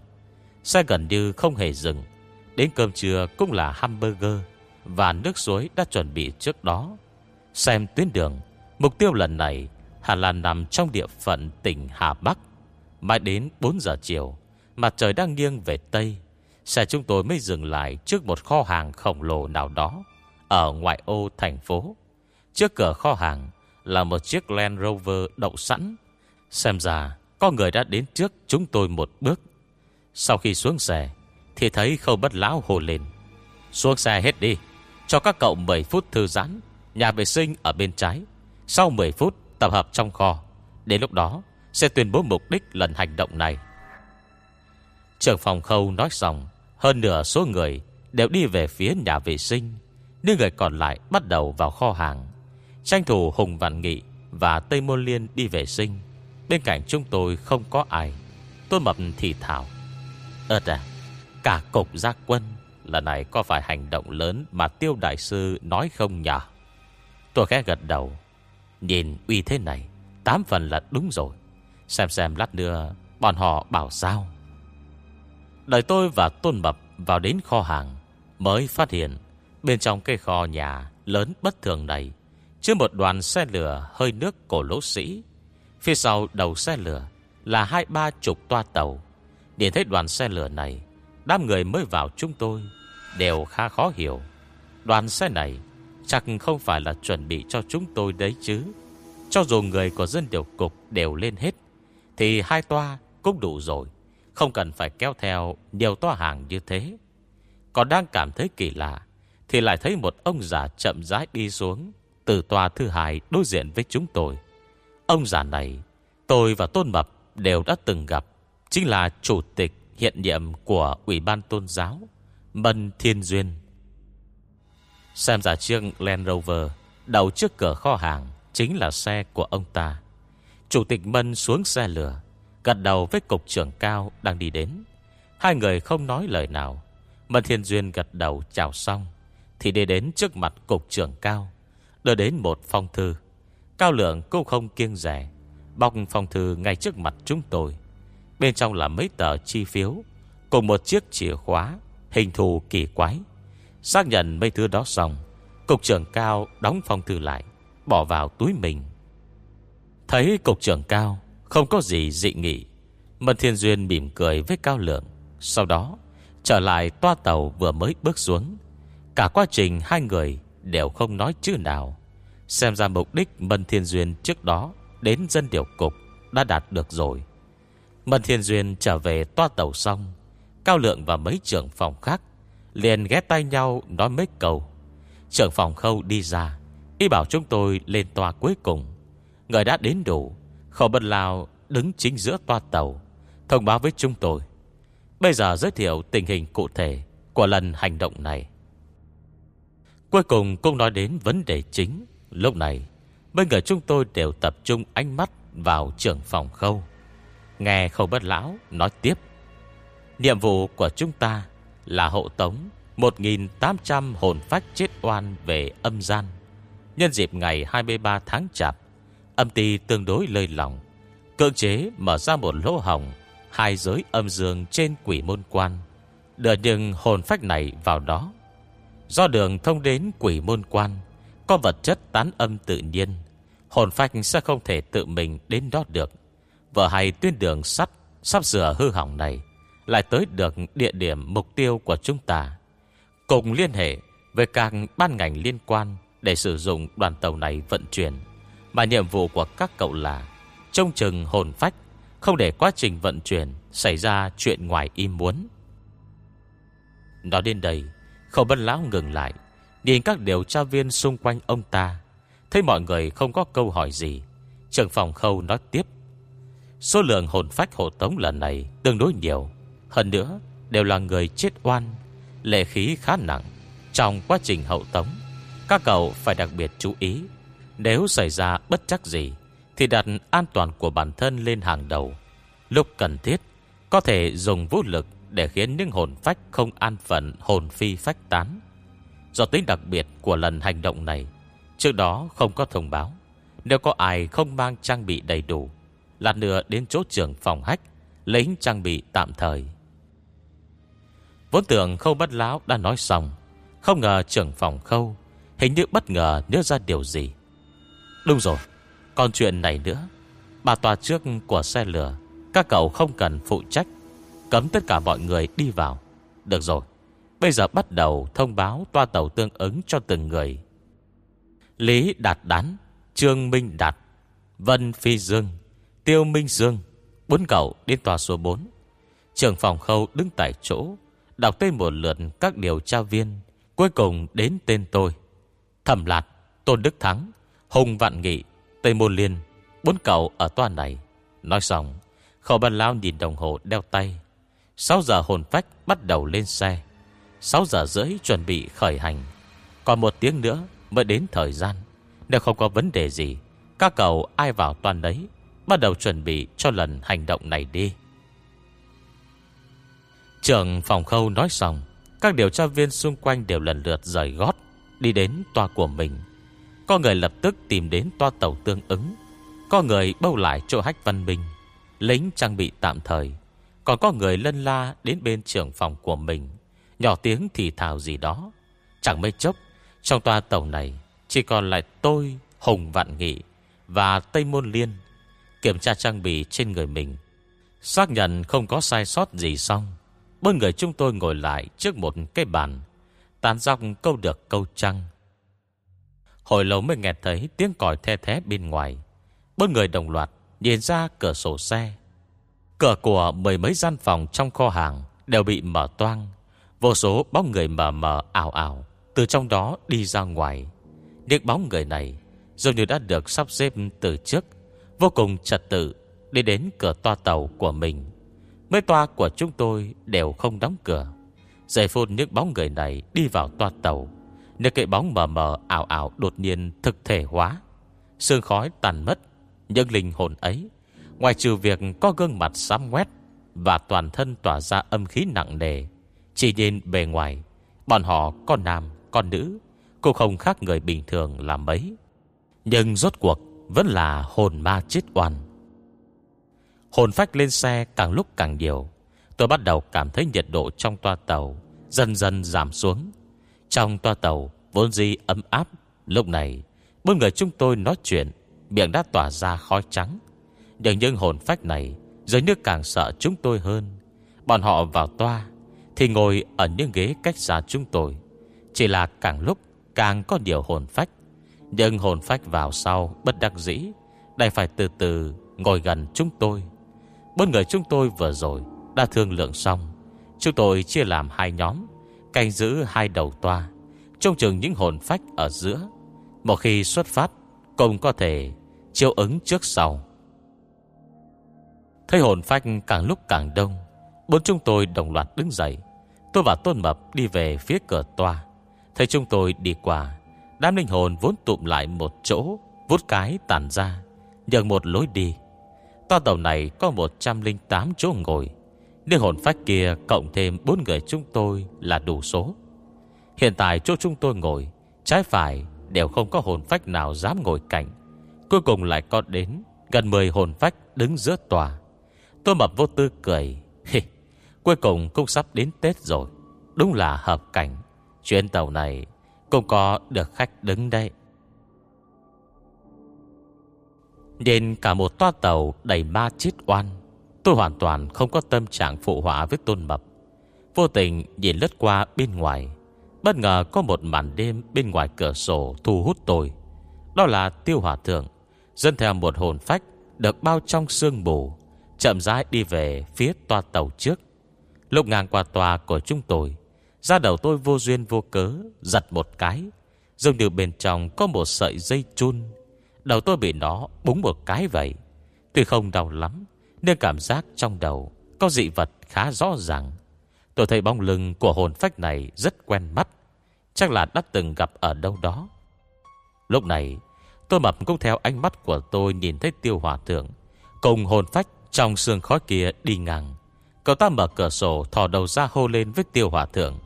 Xe gần như không hề dừng. Đến cơm trưa cũng là hamburger Và nước suối đã chuẩn bị trước đó. Xem tuyến đường, Mục tiêu lần này hà lan nằm trong địa phận tỉnh Hà Bắc. Mãi đến 4 giờ chiều, Mặt trời đang nghiêng về Tây. Xe chúng tôi mới dừng lại Trước một kho hàng khổng lồ nào đó Ở ngoại ô thành phố. Trước cửa kho hàng Là một chiếc Land Rover đậu sẵn. Xem ra Có người đã đến trước chúng tôi một bước. Sau khi xuống xe, Thì thấy khâu bất lão hồ lên. Xuống xe hết đi, Cho các cậu 10 phút thư giãn, Nhà vệ sinh ở bên trái. Sau 10 phút tập hợp trong kho, Đến lúc đó sẽ tuyên bố mục đích lần hành động này. Trưởng phòng khâu nói xong, Hơn nửa số người đều đi về phía nhà vệ sinh Nhưng người còn lại bắt đầu vào kho hàng. Tranh thủ Hùng Vạn Nghị Và Tây Môn Liên đi vệ sinh. Bên cạnh chúng tôi không có ai. Tôi mập thì thảo Ơt à Cả cục gia quân, Lần này có phải hành động lớn Mà tiêu đại sư nói không nhỉ Tôi khẽ gật đầu. Nhìn uy thế này, Tám phần là đúng rồi. Xem xem lát nữa Bọn họ bảo sao. Đợi tôi và Tôn Mập vào đến kho hàng, Mới phát hiện Bên trong cây kho nhà lớn bất thường này Chứ một đoàn xe lửa hơi nước cổ lỗ sĩ. Phía sau đầu xe lửa Là hai ba chục toa tàu. Nhìn thấy đoàn xe lửa này, Đám người mới vào chúng tôi Đều khá khó hiểu. Đoàn xe này chắc không phải là chuẩn bị cho chúng tôi đấy chứ. Cho dù người của dân điều cục đều lên hết, Thì hai toa cũng đủ rồi. Không cần phải kéo theo nhiều toa hàng như thế. Còn đang cảm thấy kỳ lạ, Thì lại thấy một ông già chậm rãi đi xuống Từ toa thứ hai đối diện với chúng tôi. Ông già này, Tôi và Tôn Mập đều đã từng gặp, Chính là chủ tịch hiện nhiệm của Ủy ban Tôn giáo, Mân Thiên Duyên. Xem giả chiếc Land Rover Đầu trước cửa kho hàng Chính là xe của ông ta. Chủ tịch Mân xuống xe lửa, Gật đầu với cục trưởng cao đang đi đến. Hai người không nói lời nào. Mân Thiên Duyên gật đầu chào xong, Thì đi đến trước mặt cục trưởng cao, Đưa đến một phong thư. Cao lượng cũng không kiêng rẻ. Bọc phong thư ngay trước mặt chúng tôi. Bên trong là mấy tờ chi phiếu, Cùng một chiếc chìa khóa, Hình thù kỳ quái. Xác nhận mấy thứ đó xong, Cục trưởng cao đóng phong thư lại, Bỏ vào túi mình. Thấy cục trưởng cao, Không có gì dị nghị. Mân Thiên Duyên mỉm cười với Cao Lượng, Sau đó trở lại toa tàu vừa mới bước xuống. Cả quá trình hai người Đều không nói chữ nào. Xem ra mục đích Mân Thiên Duyên trước đó Đến dân điều cục Đã đạt được rồi. Mân Thiên Duyên trở về toa tàu xong, Cao Lượng và mấy trưởng phòng khác Liền ghé tay nhau nói mấy câu. Trưởng phòng khâu đi ra, Y bảo chúng tôi lên toa cuối cùng. Người đã đến đủ, Khẩu bật lào đứng chính giữa toa tàu, Thông báo với chúng tôi. Bây giờ giới thiệu tình hình cụ thể Của lần hành động này. Cuối cùng cũng nói đến vấn đề chính. Lúc này, bên người chúng tôi đều tập trung ánh mắt Vào trưởng phòng khâu. Nghe khâu bất lão nói tiếp, Nhiệm vụ của chúng ta Là hộ tống 1.800 hồn phách chết oan về âm gian. Nhân dịp ngày 23 tháng chạp, Âm ty tương đối lơi lòng Cưỡng chế mở ra một lỗ hồng Hai giới âm dương trên quỷ môn quan, Đưa những hồn phách này vào đó. Do đường thông đến quỷ môn quan có vật chất tán âm tự nhiên, Hồn phách sẽ không thể tự mình đến đó được. Vợ hay tuyên đường sắt Sắp sửa hư hỏng này Lại tới được địa điểm mục tiêu của chúng ta. Cùng liên hệ Với các ban ngành liên quan Để sử dụng đoàn tàu này vận chuyển. Mà nhiệm vụ của các cậu là Trông chừng hồn phách, Không để quá trình vận chuyển Xảy ra chuyện ngoài im muốn. Nói đến đây Khẩu bân lão ngừng lại. Nhìn các điều tra viên xung quanh ông ta, Thấy mọi người không có câu hỏi gì trường phòng khâu nói tiếp. Số lượng hồn phách hộ tống lần này Tương đối nhiều, Hơn nữa đều là người chết oan, Lệ khí khá nặng. Trong quá trình hậu tống, Các cậu phải đặc biệt chú ý, Nếu xảy ra bất chắc gì Thì đặt an toàn của bản thân lên hàng đầu. Lúc cần thiết, Có thể dùng vũ lực Để khiến những hồn phách không an phận, Hồn phi phách tán. Do tính đặc biệt của lần hành động này, Trước đó không có thông báo. Nếu có ai không mang trang bị đầy đủ, Lát nữa đến chỗ trưởng phòng hách, Lấy trang bị tạm thời. Vốn tưởng khâu bất lão đã nói xong, Không ngờ trưởng phòng khâu Hình như bất ngờ nhớ ra điều gì. Đúng rồi, Còn chuyện này nữa. Bà tòa trước của xe lửa, Các cậu không cần phụ trách, Cấm tất cả mọi người đi vào. Được rồi Bây giờ bắt đầu thông báo toa tàu tương ứng cho từng người. Lý Đạt Đán Trương Minh Đạt Vân Phi Dương Tiêu Minh Dương Bốn cậu đến tòa số 4 Trường phòng khâu đứng tại chỗ Đọc tên một lượt các điều tra viên Cuối cùng đến tên tôi. Thẩm Lạt, Tôn Đức Thắng Hùng Vạn Nghị, Tây Môn Liên Bốn cậu ở tòa này. Nói xong Khẩu bàn lao nhìn đồng hồ đeo tay. 6 giờ hồn phách bắt đầu lên xe. 6 giờ rưỡi chuẩn bị khởi hành. Còn một tiếng nữa mới đến thời gian. Nếu không có vấn đề gì, Các cậu ai vào toàn đấy, Bắt đầu chuẩn bị cho lần hành động này đi. Trưởng phòng khâu nói xong, Các điều tra viên xung quanh đều lần lượt rời gót, Đi đến toa của mình. Có người lập tức tìm đến toa tàu tương ứng. Có người bâu lại chỗ hách văn minh, Lính trang bị tạm thời. Còn có người lân la đến bên trưởng phòng của mình. Nhỏ tiếng thì thào gì đó. Chẳng mấy chốc Trong toa tàu này Chỉ còn lại tôi, Hùng Vạn Nghị Và Tây Môn Liên Kiểm tra trang bị trên người mình. Xác nhận không có sai sót gì xong Bốn người chúng tôi ngồi lại trước một cái bàn tán dọc câu được câu trăng Hồi lâu mới nghe thấy tiếng còi the thế bên ngoài. Bốn người đồng loạt nhìn ra cửa sổ xe. Cửa của mười mấy gian phòng trong kho hàng Đều bị mở toang. Vô số bóng người mờ mờ ảo ảo Từ trong đó đi ra ngoài. Những bóng người này Dường như đã được sắp xếp từ trước, Vô cùng trật tự, Đi đến cửa toa tàu của mình. Mấy toa của chúng tôi đều không đóng cửa. Giây phút những bóng người này đi vào toa tàu, Những cái bóng mờ mờ ảo ảo đột nhiên thực thể hóa. Sương khói tàn mất, Những linh hồn ấy, Ngoài trừ việc có gương mặt xám quét Và toàn thân tỏa ra âm khí nặng nề chỉ nên bề ngoài Bọn họ con nam, con nữ Cũng không khác người bình thường là mấy. Nhưng rốt cuộc Vẫn là hồn ma chết oan. Hồn phách lên xe càng lúc càng nhiều. Tôi bắt đầu cảm thấy nhiệt độ trong toa tàu Dần dần giảm xuống. Trong toa tàu vốn dĩ ấm áp Lúc này Bốn người chúng tôi nói chuyện Miệng đã tỏa ra khói trắng. Nhưng những hồn phách này giới nước càng sợ chúng tôi hơn. Bọn họ vào toa thì ngồi ở những ghế cách xa chúng tôi. Chỉ là càng lúc Càng có nhiều hồn phách. Nhưng hồn phách vào sau bất đắc dĩ, Đành phải từ từ ngồi gần chúng tôi. Bốn người chúng tôi vừa rồi Đã thương lượng xong. Chúng tôi chia làm hai nhóm, Canh giữ hai đầu toa, Trông chừng những hồn phách ở giữa. Một khi xuất phát Cùng có thể chiêu ứng trước sau. Thấy hồn phách càng lúc càng đông Bốn chúng tôi đồng loạt đứng dậy. Tôi và Tôn Mập đi về phía cửa toa. Thấy chúng tôi đi qua, Đám linh hồn vốn tụm lại một chỗ, Vút cái tàn ra, Nhường một lối đi. Toa tàu này có 108 chỗ ngồi. Linh hồn phách kia cộng thêm bốn người chúng tôi là đủ số. Hiện tại chỗ chúng tôi ngồi, Trái phải đều không có hồn phách nào dám ngồi cạnh. Cuối cùng lại có đến Gần 10 hồn phách đứng giữa tòa. Tôi mập vô tư cười. *laughs* Cười Cuối cùng cũng sắp đến Tết rồi. Đúng là hợp cảnh. Chuyến tàu này cũng có được khách đứng đây. Nhìn cả một toa tàu đầy ma chết oan, Tôi hoàn toàn không có tâm trạng phụ họa với tôn mập. Vô tình nhìn lướt qua bên ngoài, Bất ngờ có một màn đêm bên ngoài cửa sổ thu hút tôi. Đó là tiêu hỏa thượng Dân theo một hồn phách Được bao trong sương mù, Chậm rãi đi về phía toa tàu trước. Lúc ngang qua tòa của chúng tôi Ra đầu tôi vô duyên vô cớ, Giật một cái. Dường như bên trong có một sợi dây chun. Đầu tôi bị nó búng một cái vậy. Tuy không đau lắm, Nhưng cảm giác trong đầu Có dị vật khá rõ ràng. Tôi thấy bóng lưng của hồn phách này Rất quen mắt. Chắc là đã từng gặp ở đâu đó. Lúc này, Tôi mập cũng theo ánh mắt của tôi Nhìn thấy tiêu hòa thượng, Cùng hồn phách trong xương khói kia đi ngang. Cậu ta mở cửa sổ, Thò đầu ra hô lên với tiêu hòa thượng.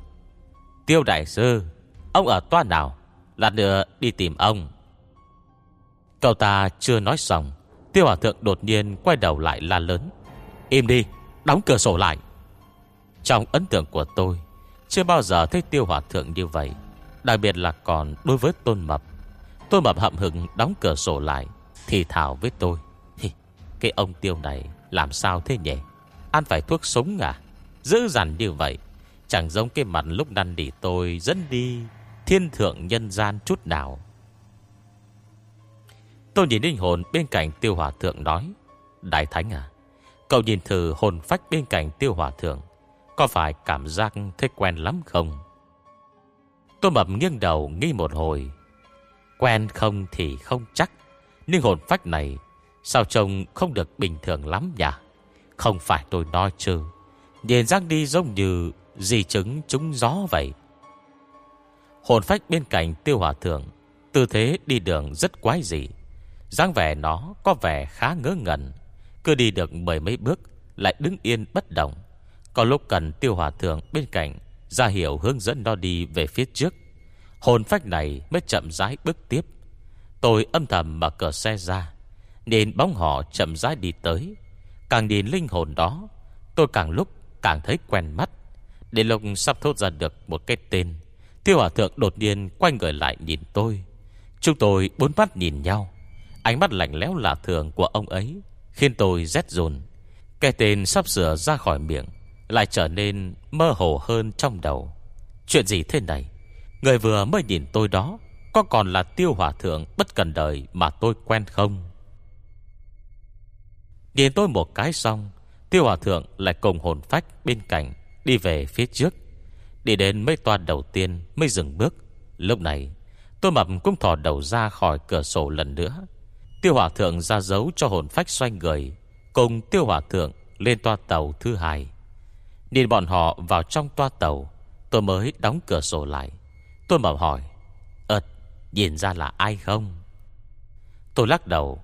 Tiêu đại sư, Ông ở toa nào? Lát nữa đi tìm ông. Cậu ta chưa nói xong, Tiêu Hòa Thượng đột nhiên quay đầu lại la lớn. Im đi, Đóng cửa sổ lại. Trong ấn tượng của tôi, Chưa bao giờ thấy Tiêu Hòa Thượng như vậy, Đặc biệt là còn đối với Tôn Mập. Tôn Mập hậm hực đóng cửa sổ lại, Thì thảo với tôi. Cái ông Tiêu này làm sao thế nhỉ? Ăn phải thuốc súng à? Dữ dằn như vậy, Chẳng giống cái mặt lúc năn đi tôi dẫn đi Thiên thượng nhân gian chút nào. Tôi nhìn linh hồn bên cạnh tiêu hòa thượng nói, Đại thánh à Cậu nhìn thử hồn phách bên cạnh tiêu hòa thượng, Có phải cảm giác thấy quen lắm không? Tôi mập nghiêng đầu nghi một hồi, Quen không thì không chắc, Nhưng hồn phách này Sao trông không được bình thường lắm nhỉ? Không phải tôi nói chứ. Nhìn rác đi giống như Di chứng trúng gió vậy. Hồn phách bên cạnh tiêu hòa thượng, Tư thế đi đường rất quái dị. dáng vẻ nó có vẻ khá ngớ ngẩn. Cứ đi được mười mấy bước, Lại đứng yên bất động. Có lúc cần tiêu hòa thượng bên cạnh ra hiểu hướng dẫn nó đi về phía trước. Hồn phách này mới chậm rãi bước tiếp. Tôi âm thầm mở cửa xe ra, Nên bóng họ chậm rãi đi tới. Càng nhìn linh hồn đó, Tôi càng lúc càng thấy quen mắt. Để lúc sắp thốt ra được một cái tên, Tiêu hỏa thượng đột nhiên quay người lại nhìn tôi. Chúng tôi bốn mắt nhìn nhau, Ánh mắt lạnh lẽo lạ thường của ông ấy, Khiến tôi rét rồn. Cái tên sắp sửa ra khỏi miệng, Lại trở nên mơ hồ hơn trong đầu. Chuyện gì thế này? Người vừa mới nhìn tôi đó, Có còn là tiêu hỏa thượng bất cần đời Mà tôi quen không? Nhìn tôi một cái xong, Tiêu hòa thượng lại cùng hồn phách bên cạnh Đi về phía trước. Đi đến mấy toa đầu tiên mới dừng bước. Lúc này, Tôi mập cũng thò đầu ra khỏi cửa sổ lần nữa. Tiêu hòa thượng ra dấu cho hồn phách xoay người, Cùng tiêu hòa thượng lên toa tàu thứ hai. Nhìn bọn họ vào trong toa tàu, Tôi mới đóng cửa sổ lại. Tôi mập hỏi Ơt nhìn ra là ai không? Tôi lắc đầu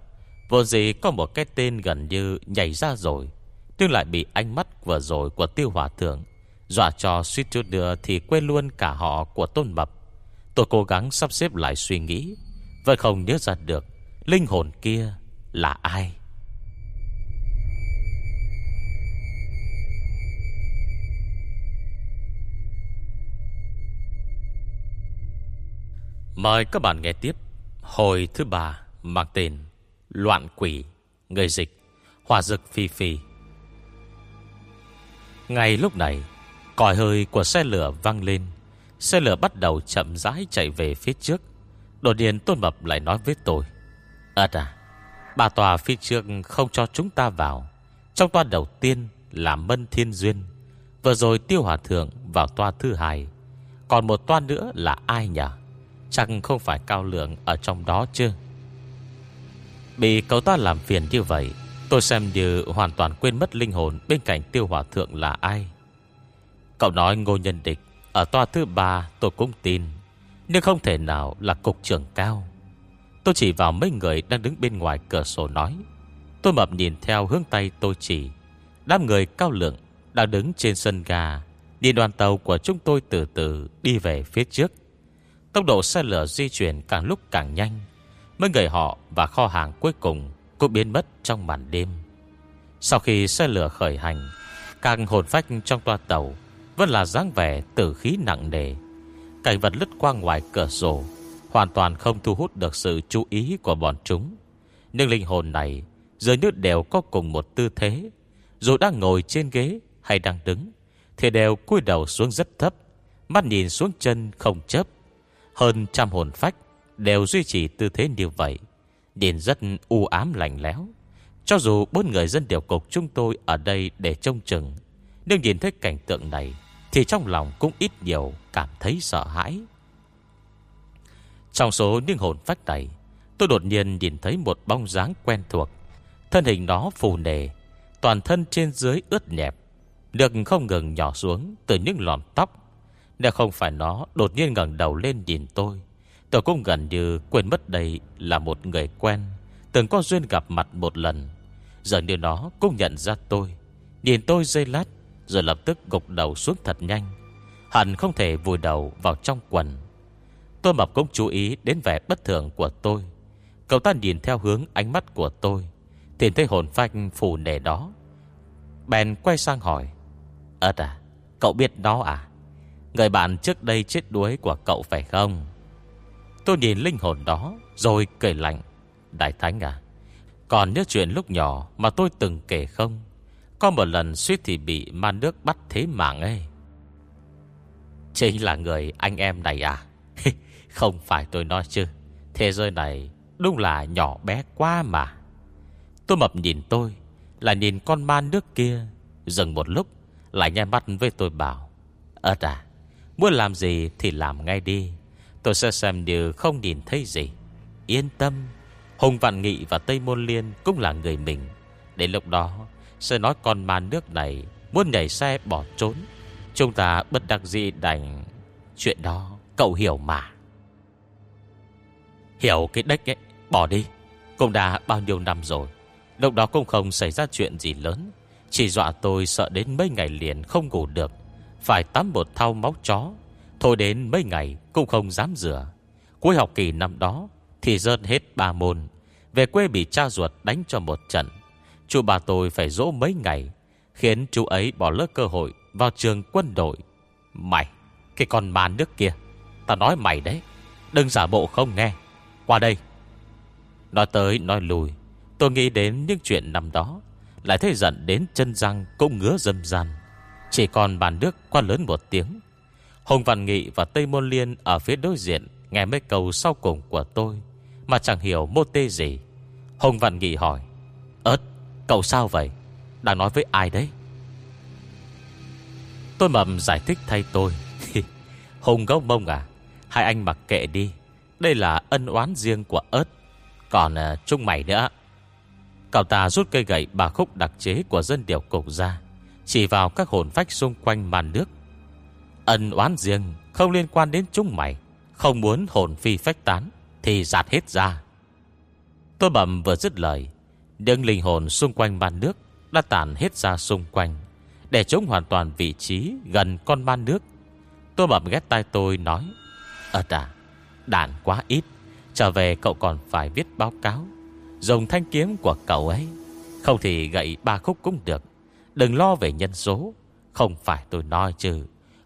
Vô gì có một cái tên gần như nhảy ra rồi, Nhưng lại bị ánh mắt vừa rồi của tiêu hỏa thượng Dọa cho suýt chút nữa Thì quên luôn cả họ của tôn mập. Tôi cố gắng sắp xếp lại suy nghĩ, Vẫn không nhớ ra được Linh hồn kia là ai. Mời các bạn nghe tiếp, Hồi thứ ba, mang tên Loạn quỷ, Người dịch, hỏa dực phi phi. Ngay lúc này, Còi hơi của xe lửa vang lên. Xe lửa bắt đầu chậm rãi chạy về phía trước. Đột nhiên Tôn Mập lại nói với tôi Ơt à Bà tòa phía trước không cho chúng ta vào. Trong toa đầu tiên là Mân Thiên Duyên, Vừa rồi Tiêu Hòa Thượng vào toa thứ hai. Còn một toa nữa là ai nhỉ? Chẳng không phải cao lượng Ở trong đó chứ. Bị cậu ta làm phiền như vậy, Tôi xem như hoàn toàn quên mất linh hồn Bên cạnh Tiêu Hòa Thượng là ai. Cậu nói ngô nhân địch, Ở toa thứ ba tôi cũng tin, Nhưng không thể nào là cục trưởng cao. Tôi chỉ vào mấy người đang đứng bên ngoài cửa sổ nói. Tôi mập nhìn theo hướng tay tôi chỉ. Đám người cao lượng Đang đứng trên sân gà Nhìn đoàn tàu của chúng tôi từ từ Đi về phía trước. Tốc độ xe lửa di chuyển càng lúc càng nhanh. Mấy người họ và kho hàng cuối cùng Cũng biến mất trong màn đêm. Sau khi xe lửa khởi hành, các hồn phách trong toa tàu Vẫn là dáng vẻ tử khí nặng nề. Cảnh vật lứt qua ngoài cửa sổ Hoàn toàn không thu hút được sự chú ý của bọn chúng. Nhưng linh hồn này Giờ như đều có cùng một tư thế. Dù đang ngồi trên ghế hay đang đứng, Thì đều cúi đầu xuống rất thấp, Mắt nhìn xuống chân không chấp Hơn trăm hồn phách Đều duy trì tư thế như vậy. Nhìn rất u ám lạnh lẽo. Cho dù bốn người dân điều cục chúng tôi Ở đây để trông chừng, Nhưng nhìn thấy cảnh tượng này Thì trong lòng cũng ít nhiều cảm thấy sợ hãi. Trong số những hồn phách này, Tôi đột nhiên nhìn thấy một bóng dáng quen thuộc. Thân hình nó phù nề, Toàn thân trên dưới ướt nhẹp, Được không ngừng nhỏ xuống Từ những lọn tóc. Nếu không phải nó đột nhiên ngẩng đầu lên nhìn tôi Tôi cũng gần như quên mất đây là một người quen, Từng có duyên gặp mặt một lần. Giờ như nó cũng nhận ra tôi, Nhìn tôi dây lát, Rồi lập tức gục đầu xuống thật nhanh. Hẳn không thể vùi đầu vào trong quần. Tôi mập cũng chú ý đến vẻ bất thường của tôi. Cậu ta nhìn theo hướng ánh mắt của tôi tìm thấy hồn phanh phù nề đó. Bèn quay sang hỏi Ơt à Cậu biết nó à? Người bạn trước đây chết đuối của cậu phải không? Tôi nhìn linh hồn đó, Rồi cười lạnh. Đại Thánh à Còn nhớ chuyện lúc nhỏ mà tôi từng kể không? Có một lần suýt thì bị ma nước bắt thế mạng ấy. Chính là người anh em này à? *laughs* Không phải tôi nói chứ. Thế giới này đúng là nhỏ bé quá mà. Tôi mập nhìn tôi Là nhìn con ma nước kia. Dừng một lúc, Lại nhai mắt với tôi bảo Ơt à Muốn làm gì thì làm ngay đi. Tôi sẽ xem như không nhìn thấy gì. Yên tâm, Hùng Vạn Nghị và Tây Môn Liên Cũng là người mình. Đến lúc đó, Sẽ nói con ma nước này Muốn nhảy xe bỏ trốn. Chúng ta bất đắc gì đành Chuyện đó, cậu hiểu mà. Hiểu cái đếch ấy, Bỏ đi. Cũng đã bao nhiêu năm rồi, Lúc đó cũng không xảy ra chuyện gì lớn. Chỉ dọa tôi sợ đến mấy ngày liền không ngủ được. Phải tắm một thau máu chó Thôi đến mấy ngày cũng không dám rửa. Cuối học kỳ năm đó Thì rớt hết ba môn. Về quê bị cha ruột đánh cho một trận. Chú bà tôi phải dỗ mấy ngày, Khiến chú ấy bỏ lỡ cơ hội Vào trường quân đội. Mày, Cái con ma nước kia, Tao nói mày đấy, Đừng giả bộ không nghe. Qua đây. Nói tới nói lùi, Tôi nghĩ đến những chuyện năm đó, Lại thấy giận đến chân răng cũng ngứa dâm gian Chỉ còn bàn nước qua lớn một tiếng Hồng Văn Nghị và Tây Môn Liên Ở phía đối diện Nghe mấy câu sau cùng của tôi Mà chẳng hiểu mô tê gì. Hồng Văn Nghị hỏi Ơt cậu sao vậy? Đang nói với ai đấy? Tôi mầm giải thích thay tôi *laughs* Hùng gấu mông à Hai anh mặc kệ đi Đây là ân oán riêng của ớt Còn à, uh, chung mày nữa. Cậu ta rút cây gậy bà khúc đặc chế Của dân điều cục ra Chỉ vào các hồn phách xung quanh màn nước. Ân oán riêng, Không liên quan đến chúng mày, Không muốn hồn phi phách tán, Thì giạt hết ra. Tôi bẩm vừa dứt lời Những linh hồn xung quanh ban nước Đã tản hết ra xung quanh, Để chống hoàn toàn vị trí Gần con ban nước. Tôi bẩm ghét tai tôi nói ờ à Đạn quá ít, Trở về cậu còn phải viết báo cáo, Dùng thanh kiếm của cậu ấy, Không thì gậy ba khúc cũng được, Đừng lo về nhân số, Không phải tôi nói chứ.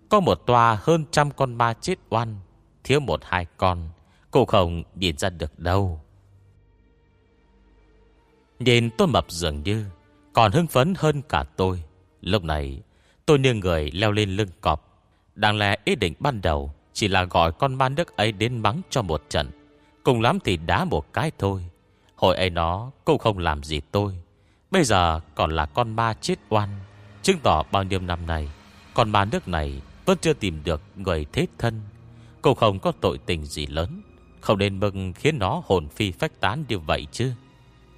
Có một toa hơn trăm con ma chết oan, Thiếu một hai con, Cô không nhìn ra được đâu. Nhìn tôi mập dường như, Còn hưng phấn hơn cả tôi. Lúc này, tôi nương người leo lên lưng cọp. Đáng lẽ ý định ban đầu Chỉ là gọi con ma nước ấy đến mắng cho một trận. Cùng lắm thì đá một cái thôi. Hồi ấy nó cũng không làm gì tôi. Bây giờ còn là con ma chết oan, Chứng tỏ bao nhiêu năm nay, Con ma nước này vẫn chưa tìm được người thế thân. Cô không có tội tình gì lớn. Không nên mừng khiến nó hồn phi phách tán như vậy chứ.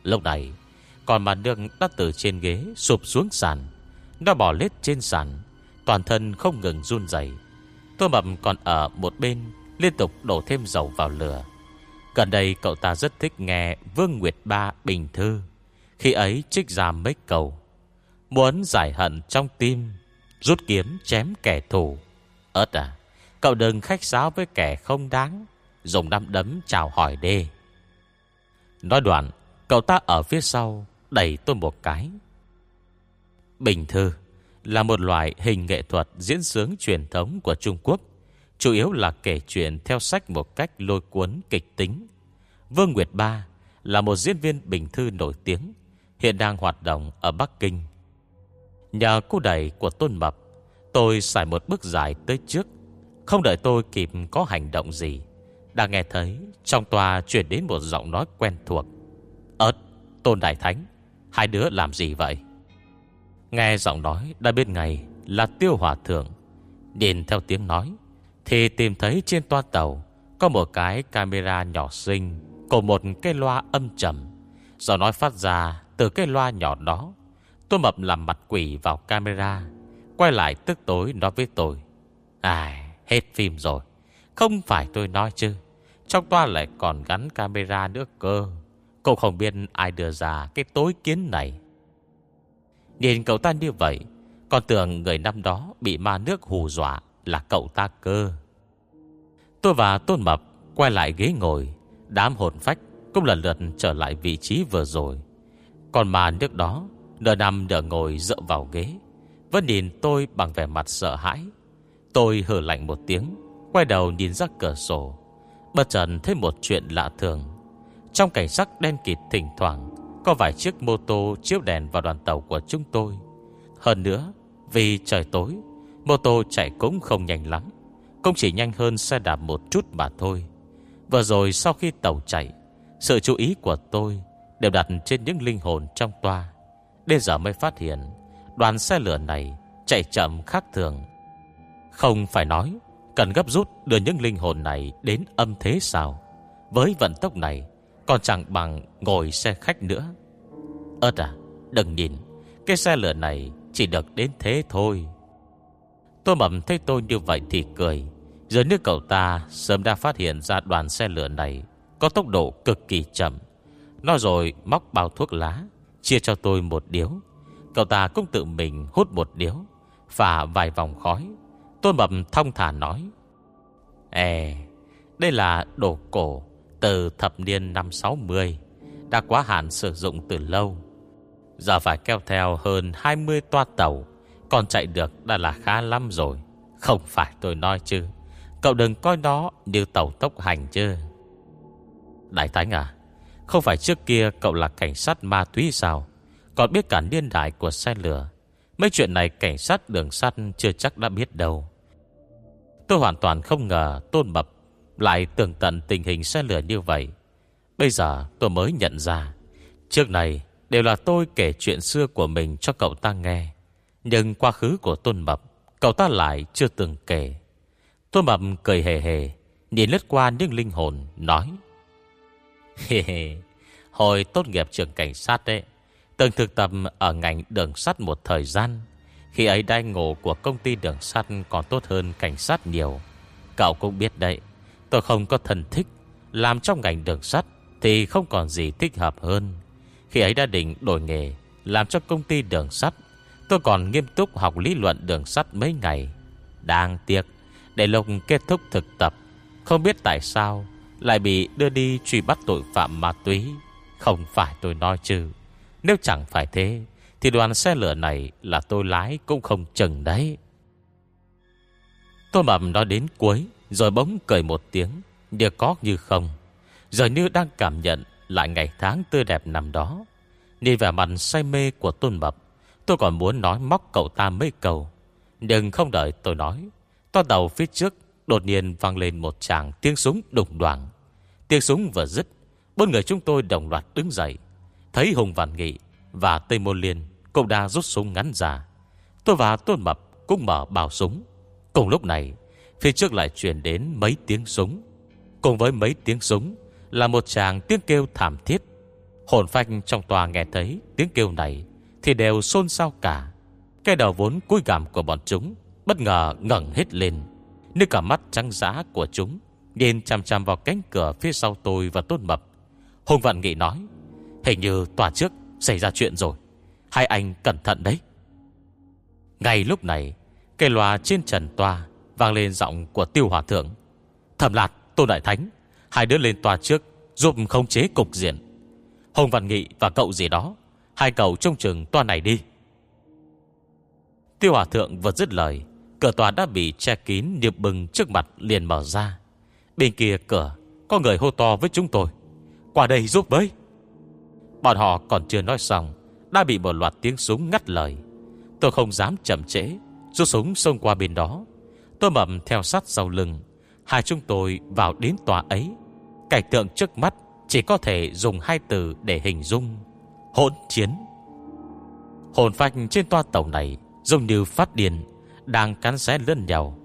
Lúc này Con mà nương đã từ trên ghế Sụp xuống sàn Nó bỏ lết trên sàn, Toàn thân không ngừng run dày Tôi mập còn ở một bên, Liên tục đổ thêm dầu vào lửa. Gần đây cậu ta rất thích nghe Vương Nguyệt Ba bình thư. Khi ấy trích ra mấy cầu Muốn giải hận trong tim Rút kiếm chém kẻ thù Ơt à Cậu đừng khách sáo với kẻ không đáng Dùng đâm đấm chào hỏi đê Nói đoạn Cậu ta ở phía sau Đẩy tôi một cái Bình thư Là một loại hình nghệ thuật diễn sướng truyền thống của Trung Quốc Chủ yếu là kể chuyện theo sách một cách lôi cuốn kịch tính. Vương Nguyệt Ba là một diễn viên bình thư nổi tiếng, hiện đang hoạt động ở Bắc Kinh. Nhờ cú đẩy của Tôn Mập, tôi xài một bước dài tới trước. Không đợi tôi kịp có hành động gì. Đã nghe thấy trong tòa chuyển đến một giọng nói quen thuộc. Ơt, Tôn Đại Thánh, hai đứa làm gì vậy? Nghe giọng nói đã biết ngày là Tiêu Hòa Thượng. Nhìn theo tiếng nói, thì tìm thấy trên toa tàu Có một cái camera nhỏ xinh Cùng một cái loa âm trầm Do nói phát ra từ cái loa nhỏ đó Tôi mập làm mặt quỷ vào camera, Quay lại tức tối nói với tôi À hết phim rồi, Không phải tôi nói chứ, Trong toa lại còn gắn camera nữa cơ, cậu không biết ai đưa ra Cái tối kiến này. Nhìn cậu ta như vậy, Còn tưởng người năm đó Bị ma nước hù dọa là cậu ta cơ. Tôi và Tôn Mập quay lại ghế ngồi, Đám hồn phách cũng lần lượt trở lại vị trí vừa rồi. Còn mà nước đó Nửa nằm nửa ngồi dựa vào ghế, Vẫn nhìn tôi bằng vẻ mặt sợ hãi. Tôi hử lạnh một tiếng, Quay đầu nhìn ra cửa sổ, Bất chợt thấy một chuyện lạ thường. Trong cảnh sắc đen kịt thỉnh thoảng, Có vài chiếc mô tô chiếu đèn vào đoàn tàu của chúng tôi. Hơn nữa, Vì trời tối, Mô tô chạy cũng không nhanh lắm, Cũng chỉ nhanh hơn xe đạp một chút mà thôi. Vừa rồi sau khi tàu chạy, Sự chú ý của tôi Đều đặt trên những linh hồn trong toa. Đến giờ mới phát hiện, Đoàn xe lửa này chạy chậm khác thường. Không phải nói Cần gấp rút đưa những linh hồn này Đến âm thế sao? Với vận tốc này, Còn chẳng bằng ngồi xe khách nữa. Ơt à đừng nhìn, Cái xe lửa này chỉ được đến thế thôi. Tôi mầm thấy tôi như vậy thì cười. Giờ nước cậu ta sớm đã phát hiện ra đoàn xe lửa này Có tốc độ cực kỳ chậm. Nó rồi móc bao thuốc lá. Chia cho tôi một điếu. Cậu ta cũng tự mình hút một điếu Và vài vòng khói. Tôn Mập thông thả nói, Ê, Đây là đồ cổ Từ thập niên năm 60 Đã quá hạn sử dụng từ lâu. Giờ phải kéo theo hơn 20 toa tàu, Còn chạy được đã là khá lắm rồi. Không phải tôi nói chứ, Cậu đừng coi nó như tàu tốc hành chứ. Đại Thánh à không phải trước kia cậu là cảnh sát ma túy sao? Còn biết cả niên đại của xe lửa. Mấy chuyện này cảnh sát đường sắt Chưa chắc đã biết đâu. Tôi hoàn toàn không ngờ Tôn Mập lại tường tận tình hình xe lửa như vậy. Bây giờ tôi mới nhận ra, Trước này đều là tôi kể chuyện xưa của mình cho cậu ta nghe. Nhưng quá khứ của Tôn Mập Cậu ta lại chưa từng kể. Tôn Mập cười hề hề, Nhìn lướt qua những linh hồn, Nói Hồi tốt nghiệp trường cảnh sát đấy Từng thực tập ở ngành đường sắt một thời gian. Khi ấy đai ngộ của công ty đường sắt Còn tốt hơn cảnh sát nhiều. Cậu cũng biết đấy, Tôi không có thần thích Làm trong ngành đường sắt Thì không còn gì thích hợp hơn. Khi ấy đã định đổi nghề Làm cho công ty đường sắt, Tôi còn nghiêm túc học lý luận đường sắt mấy ngày. Đang tiếc, Để lúc kết thúc thực tập, Không biết tại sao lại bị đưa đi truy bắt tội phạm ma túy. Không phải tôi nói chứ. Nếu chẳng phải thế, Thì đoàn xe lửa này là tôi lái cũng không chừng đấy. Tôi mầm nói đến cuối, Rồi bỗng cười một tiếng. Như có như không. Giờ như đang cảm nhận lại ngày tháng tươi đẹp năm đó. Nhìn vẻ mặt say mê của Tôn Mập, Tôi còn muốn nói móc cậu ta mấy câu. Nhưng không đợi tôi nói Toa đầu phía trước Đột nhiên vang lên một tràng tiếng súng đùng đoảng. Tiếng súng vừa dứt, Bốn người chúng tôi đồng loạt đứng dậy. Thấy Hùng văn Nghị Và Tây Môn Liên Cũng đã rút súng ngắn ra. Tôi và Tôn Mập cũng mở bào súng. Cùng lúc này, Phía trước lại truyền đến mấy tiếng súng. Cùng với mấy tiếng súng Là một chàng tiếng kêu thảm thiết. Hồn phách trong tòa nghe thấy tiếng kêu này Thì đều xôn xao cả. Cái đầu vốn cúi gàm của bọn chúng Bất ngờ ngẩng hết lên. Nơi cả mắt trắng giã của chúng Nhìn chằm chằm vào cánh cửa phía sau tôi và Tôn Mập. Hùng Vạn Nghị nói, Hình như tòa trước xảy ra chuyện rồi. Hai anh cẩn thận đấy. Ngay lúc này, Cây loa trên trần tòa Vang lên giọng của tiêu hòa thượng. Thẩm lạt, Tôn Đại Thánh, Hai đứa lên tòa trước Giúp khống chế cục diện. Hồng Văn Nghị và cậu gì đó, Hai cậu trông chừng toa này đi. Tiêu hòa thượng vừa dứt lời Cửa tòa đã bị che kín Điệp bừng trước mặt liền mở ra. Bên kia cửa, Có người hô to với chúng tôi. Qua đây giúp với. Bọn họ còn chưa nói xong, Đã bị một loạt tiếng súng ngắt lời. Tôi không dám chậm trễ, Rút súng xông qua bên đó. Tôi mậm theo sát sau lưng, Hai chúng tôi vào đến tòa ấy. Cảnh tượng trước mắt Chỉ có thể dùng hai từ để hình dung. Hỗn chiến. Hồn phách trên toa tàu này Giống như phát điên đang cắn xé lân nhau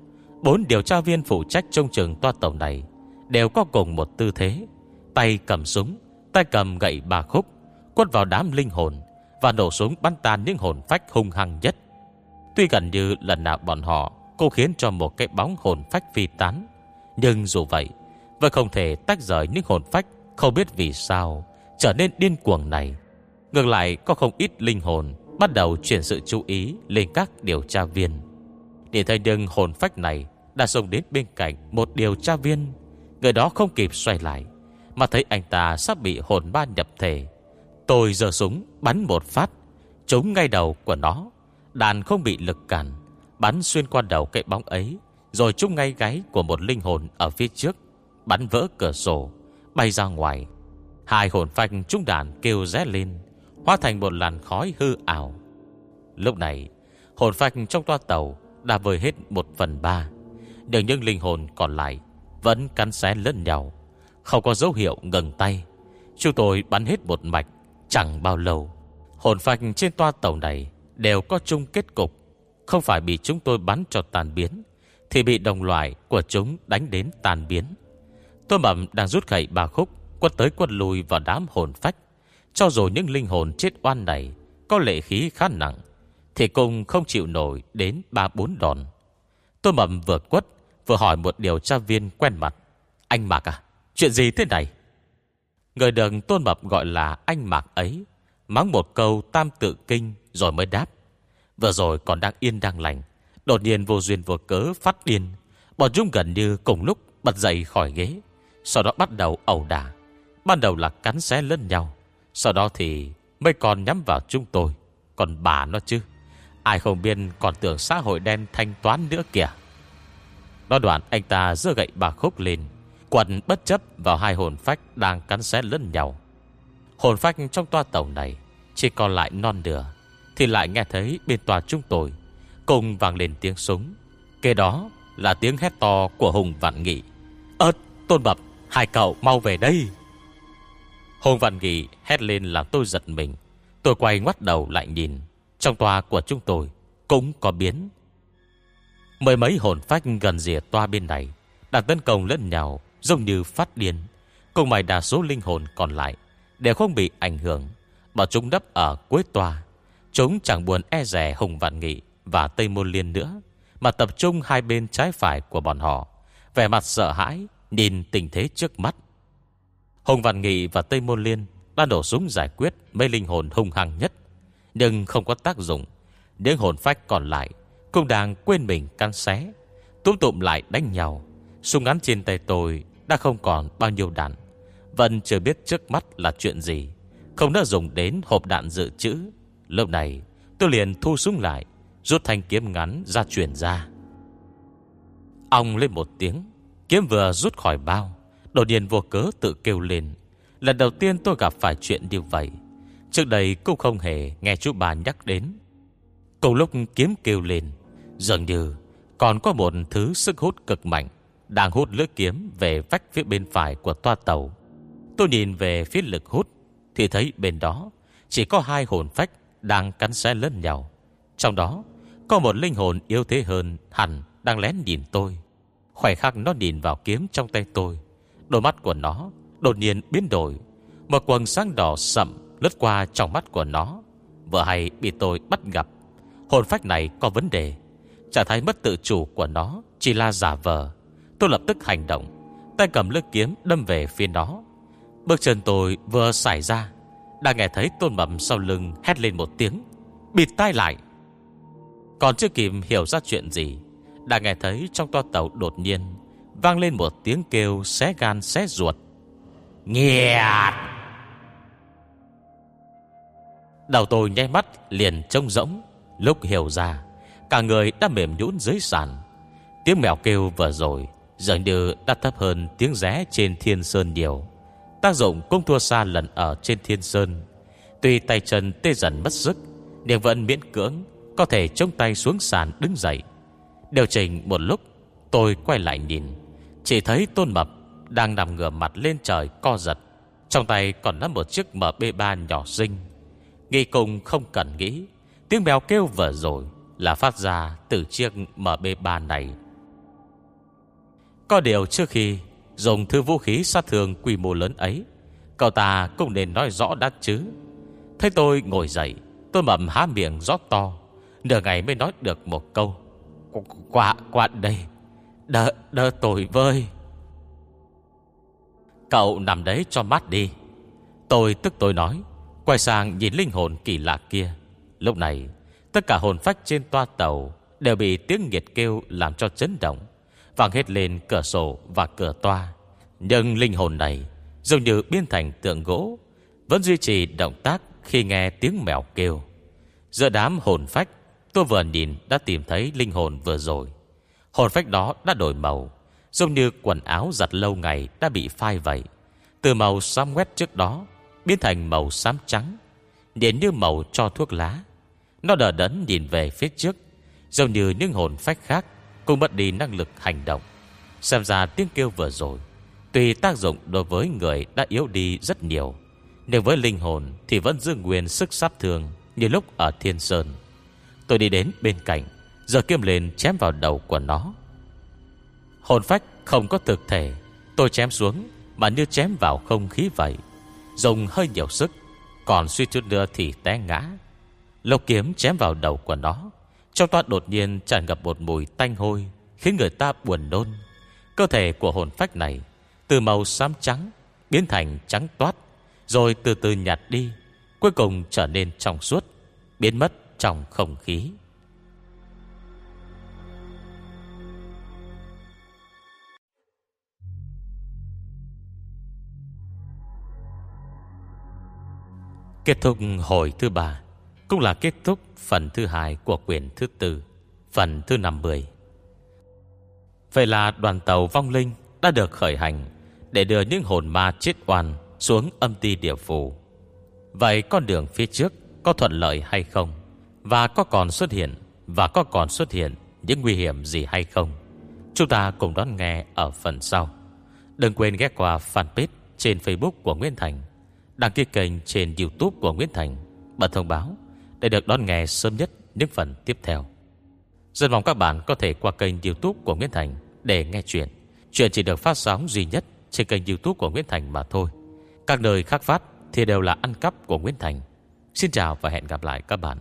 Bốn điều tra viên phụ trách trong trường toa tàu này Đều có cùng một tư thế. Tay cầm súng, Tay cầm gậy ba khúc, Quất vào đám linh hồn Và nổ súng bắn tan những hồn phách hung hăng nhất. Tuy gần như lần nào bọn họ Cô khiến cho một cái bóng hồn phách phi tán, Nhưng dù vậy, Vẫn không thể tách rời những hồn phách Không biết vì sao Trở nên điên cuồng này. Ngược lại, có không ít linh hồn Bắt đầu chuyển sự chú ý Lên các điều tra viên. Để thấy nhưng hồn phách này, Đã xông đến bên cạnh một điều tra viên. Người đó không kịp xoay lại, Mà thấy anh ta sắp bị hồn ba nhập thể. Tôi giờ súng, bắn một phát, Trúng ngay đầu của nó. Đàn không bị lực cản, Bắn xuyên qua đầu cái bóng ấy, Rồi trúng ngay gáy của một linh hồn ở phía trước. Bắn vỡ cửa sổ, Bay ra ngoài. Hai hồn phách trúng đàn kêu ré lên, Hóa thành một làn khói hư ảo. Lúc này, Hồn phách trong toa tàu đã vơi hết một phần ba. Nhưng những linh hồn còn lại Vẫn cắn xé lẫn nhau, Không có dấu hiệu ngừng tay, Chúng tôi bắn hết một mạch, Chẳng bao lâu, Hồn phách trên toa tàu này Đều có chung kết cục. Không phải bị chúng tôi bắn cho tàn biến, Thì bị đồng loại của chúng đánh đến tàn biến. Tôi mầm đang rút khẩy bà khúc Quất tới quất lùi vào đám hồn phách, Cho dù những linh hồn chết oan này Có lệ khí khá nặng thì cùng không chịu nổi đến ba bốn đòn. Tôi mầm vừa quất, Vừa hỏi một điều tra viên quen mặt. Anh Mạc à Chuyện gì thế này? Người đường tôn mập gọi là anh Mạc ấy, Mắng một câu tam tự kinh Rồi mới đáp. Vừa rồi còn đang yên đang lành, Đột nhiên vô duyên vô cớ phát điên. Bọn chúng gần như cùng lúc bật dậy khỏi ghế, Sau đó bắt đầu ẩu đả. Ban đầu là cắn xé lẫn nhau, Sau đó thì mấy con nhắm vào chúng tôi, Còn bà nó chứ. Ai không biết còn tưởng xã hội đen thanh toán nữa kìa. Đó đoạn anh ta dơ gậy bà khúc lên Quần bất chấp vào hai hồn phách Đang cắn xé lẫn nhau. Hồn phách trong toa tàu này Chỉ còn lại non nửa, Thì lại nghe thấy bên tòa chúng tôi Cùng vàng lên tiếng súng. Kế đó là tiếng hét to của Hùng Vạn Nghị. Ơt Tôn Bập, Hai cậu mau về đây. Hùng Vạn Nghị hét lên làm tôi giật mình. Tôi quay ngoắt đầu lại nhìn. Trong tòa của chúng tôi Cũng có biến. Mười mấy hồn phách gần rìa toa bên này đã tấn công lẫn nhau, Giống như phát điên. Cùng mày đa số linh hồn còn lại Đều không bị ảnh hưởng. Bảo chúng đắp ở cuối tòa. Chúng chẳng buồn e rẻ Hùng Vạn Nghị Và Tây Môn Liên nữa, Mà tập trung hai bên trái phải của bọn họ, Vẻ mặt sợ hãi, Nhìn tình thế trước mắt. Hùng Vạn Nghị và Tây Môn Liên Đã nổ súng giải quyết mấy linh hồn hung hăng nhất. Nhưng không có tác dụng. Những hồn phách còn lại Cũng đang quên mình căn xé. Túm tụm lại đánh nhau. Súng ngắn trên tay tôi Đã không còn bao nhiêu đạn. Vẫn chưa biết trước mắt là chuyện gì. Không đã dùng đến hộp đạn dự trữ. Lúc này, tôi liền thu súng lại, Rút thanh kiếm ngắn ra chuyển ra. Ông lên một tiếng. Kiếm vừa rút khỏi bao, Đột nhiên vô cớ tự kêu lên. Lần đầu tiên tôi gặp phải chuyện như vậy. Trước đây cũng không hề nghe chú bà nhắc đến. Cùng lúc kiếm kêu lên, Dường như còn có một thứ sức hút cực mạnh Đang hút lưỡi kiếm về vách phía bên phải của toa tàu. Tôi nhìn về phía lực hút, Thì thấy bên đó Chỉ có hai hồn phách Đang cắn xé lẫn nhau. Trong đó, có một linh hồn yếu thế hơn Hẳn đang lén nhìn tôi. Khoảnh khắc nó nhìn vào kiếm trong tay tôi, Đôi mắt của nó đột nhiên biến đổi, Một quần sáng đỏ sậm lướt qua trong mắt của nó. Vừa hay bị tôi bắt gặp, Hồn phách này có vấn đề. Trạng thấy mất tự chủ của nó Chỉ là giả vờ. Tôi lập tức hành động, Tay cầm lưỡi kiếm đâm về phía nó. Bước chân tôi vừa xảy ra, Đã nghe thấy tôn mầm sau lưng hét lên một tiếng, Bịt tai lại! Còn chưa kịp hiểu ra chuyện gì, Đã nghe thấy trong toa tàu đột nhiên Vang lên một tiếng kêu xé gan xé ruột. Nghiệt Đầu tôi nháy mắt liền trông rỗng, Lúc hiểu ra, Cả người đã mềm nhũn dưới sàn. Tiếng mèo kêu vừa rồi Dường như đã thấp hơn tiếng ré trên thiên sơn nhiều. Tác dụng cũng thua xa lần ở trên thiên sơn. Tuy tay chân tê dần mất sức, Nhưng vẫn miễn cưỡng Có thể chống tay xuống sàn đứng dậy. Điều chỉnh một lúc, Tôi quay lại nhìn, Chỉ thấy tôn mập Đang nằm ngửa mặt lên trời co giật. Trong tay còn nắm một chiếc MB3 nhỏ xinh. Nghĩ cùng không cần nghĩ. Tiếng mèo kêu vừa rồi Là phát ra từ chiếc MB3 này. Có điều trước khi Dùng thư vũ khí sát thương quy mô lớn ấy Cậu ta cũng nên nói rõ đắt chứ. Thấy tôi ngồi dậy Tôi mầm há miệng rót to Nửa ngày mới nói được một câu. Quạ quạ đây Đỡ, đỡ tôi vơi Cậu nằm đấy cho mắt đi. Tôi tức tôi nói Quay sang nhìn linh hồn kỳ lạ kia. Lúc này, Tất cả hồn phách trên toa tàu Đều bị tiếng nghiệt kêu làm cho chấn động. Vàng hết lên cửa sổ và cửa toa. Nhưng linh hồn này dường như biến thành tượng gỗ, Vẫn duy trì động tác Khi nghe tiếng mèo kêu. Giữa đám hồn phách, Tôi vừa nhìn đã tìm thấy linh hồn vừa rồi. Hồn phách đó đã đổi màu, Giống như quần áo giặt lâu ngày Đã bị phai vậy Từ màu xám quét trước đó Biến thành màu xám trắng Đến như màu cho thuốc lá. Nó đờ đẫn nhìn về phía trước, Giống như những hồn phách khác Cũng mất đi năng lực hành động. Xem ra tiếng kêu vừa rồi Tuy tác dụng đối với người đã yếu đi rất nhiều, Nhưng với linh hồn Thì vẫn giữ nguyên sức sát thương Như lúc ở Thiên Sơn. Tôi đi đến bên cạnh Giờ kiếm lên chém vào đầu của nó. Hồn phách không có thực thể, Tôi chém xuống Mà như chém vào không khí vậy. Dùng hơi nhiều sức, Còn suy chút nữa thì té ngã. Lộc kiếm chém vào đầu của nó, Trong toát đột nhiên tràn ngập một mùi tanh hôi, Khiến người ta buồn nôn. Cơ thể của hồn phách này, Từ màu xám trắng Biến thành trắng toát, Rồi từ từ nhạt đi, Cuối cùng trở nên trong suốt, Biến mất trong không khí. Kết thúc hồi thứ ba Cũng là kết thúc phần thứ hai của quyển thứ tư, Phần thứ 50 Vậy là đoàn tàu vong linh Đã được khởi hành Để đưa những hồn ma chết oan Xuống âm ti địa phủ. Vậy con đường phía trước Có thuận lợi hay không? Và có còn xuất hiện Và có còn xuất hiện những nguy hiểm gì hay không? Chúng ta cùng đón nghe ở phần sau. Đừng quên ghé qua fanpage trên Facebook của Nguyễn Thành. Đăng ký kênh trên Youtube của Nguyễn Thành. Bật thông báo Để được đón nghe sớm nhất những phần tiếp theo. Rất mong các bạn có thể qua kênh Youtube của Nguyễn Thành Để nghe chuyện. Chuyện chỉ được phát sóng duy nhất Trên kênh Youtube của Nguyễn Thành mà thôi. Các nơi khác phát thì đều là ăn cắp của Nguyễn Thành. Xin chào và hẹn gặp lại các bạn.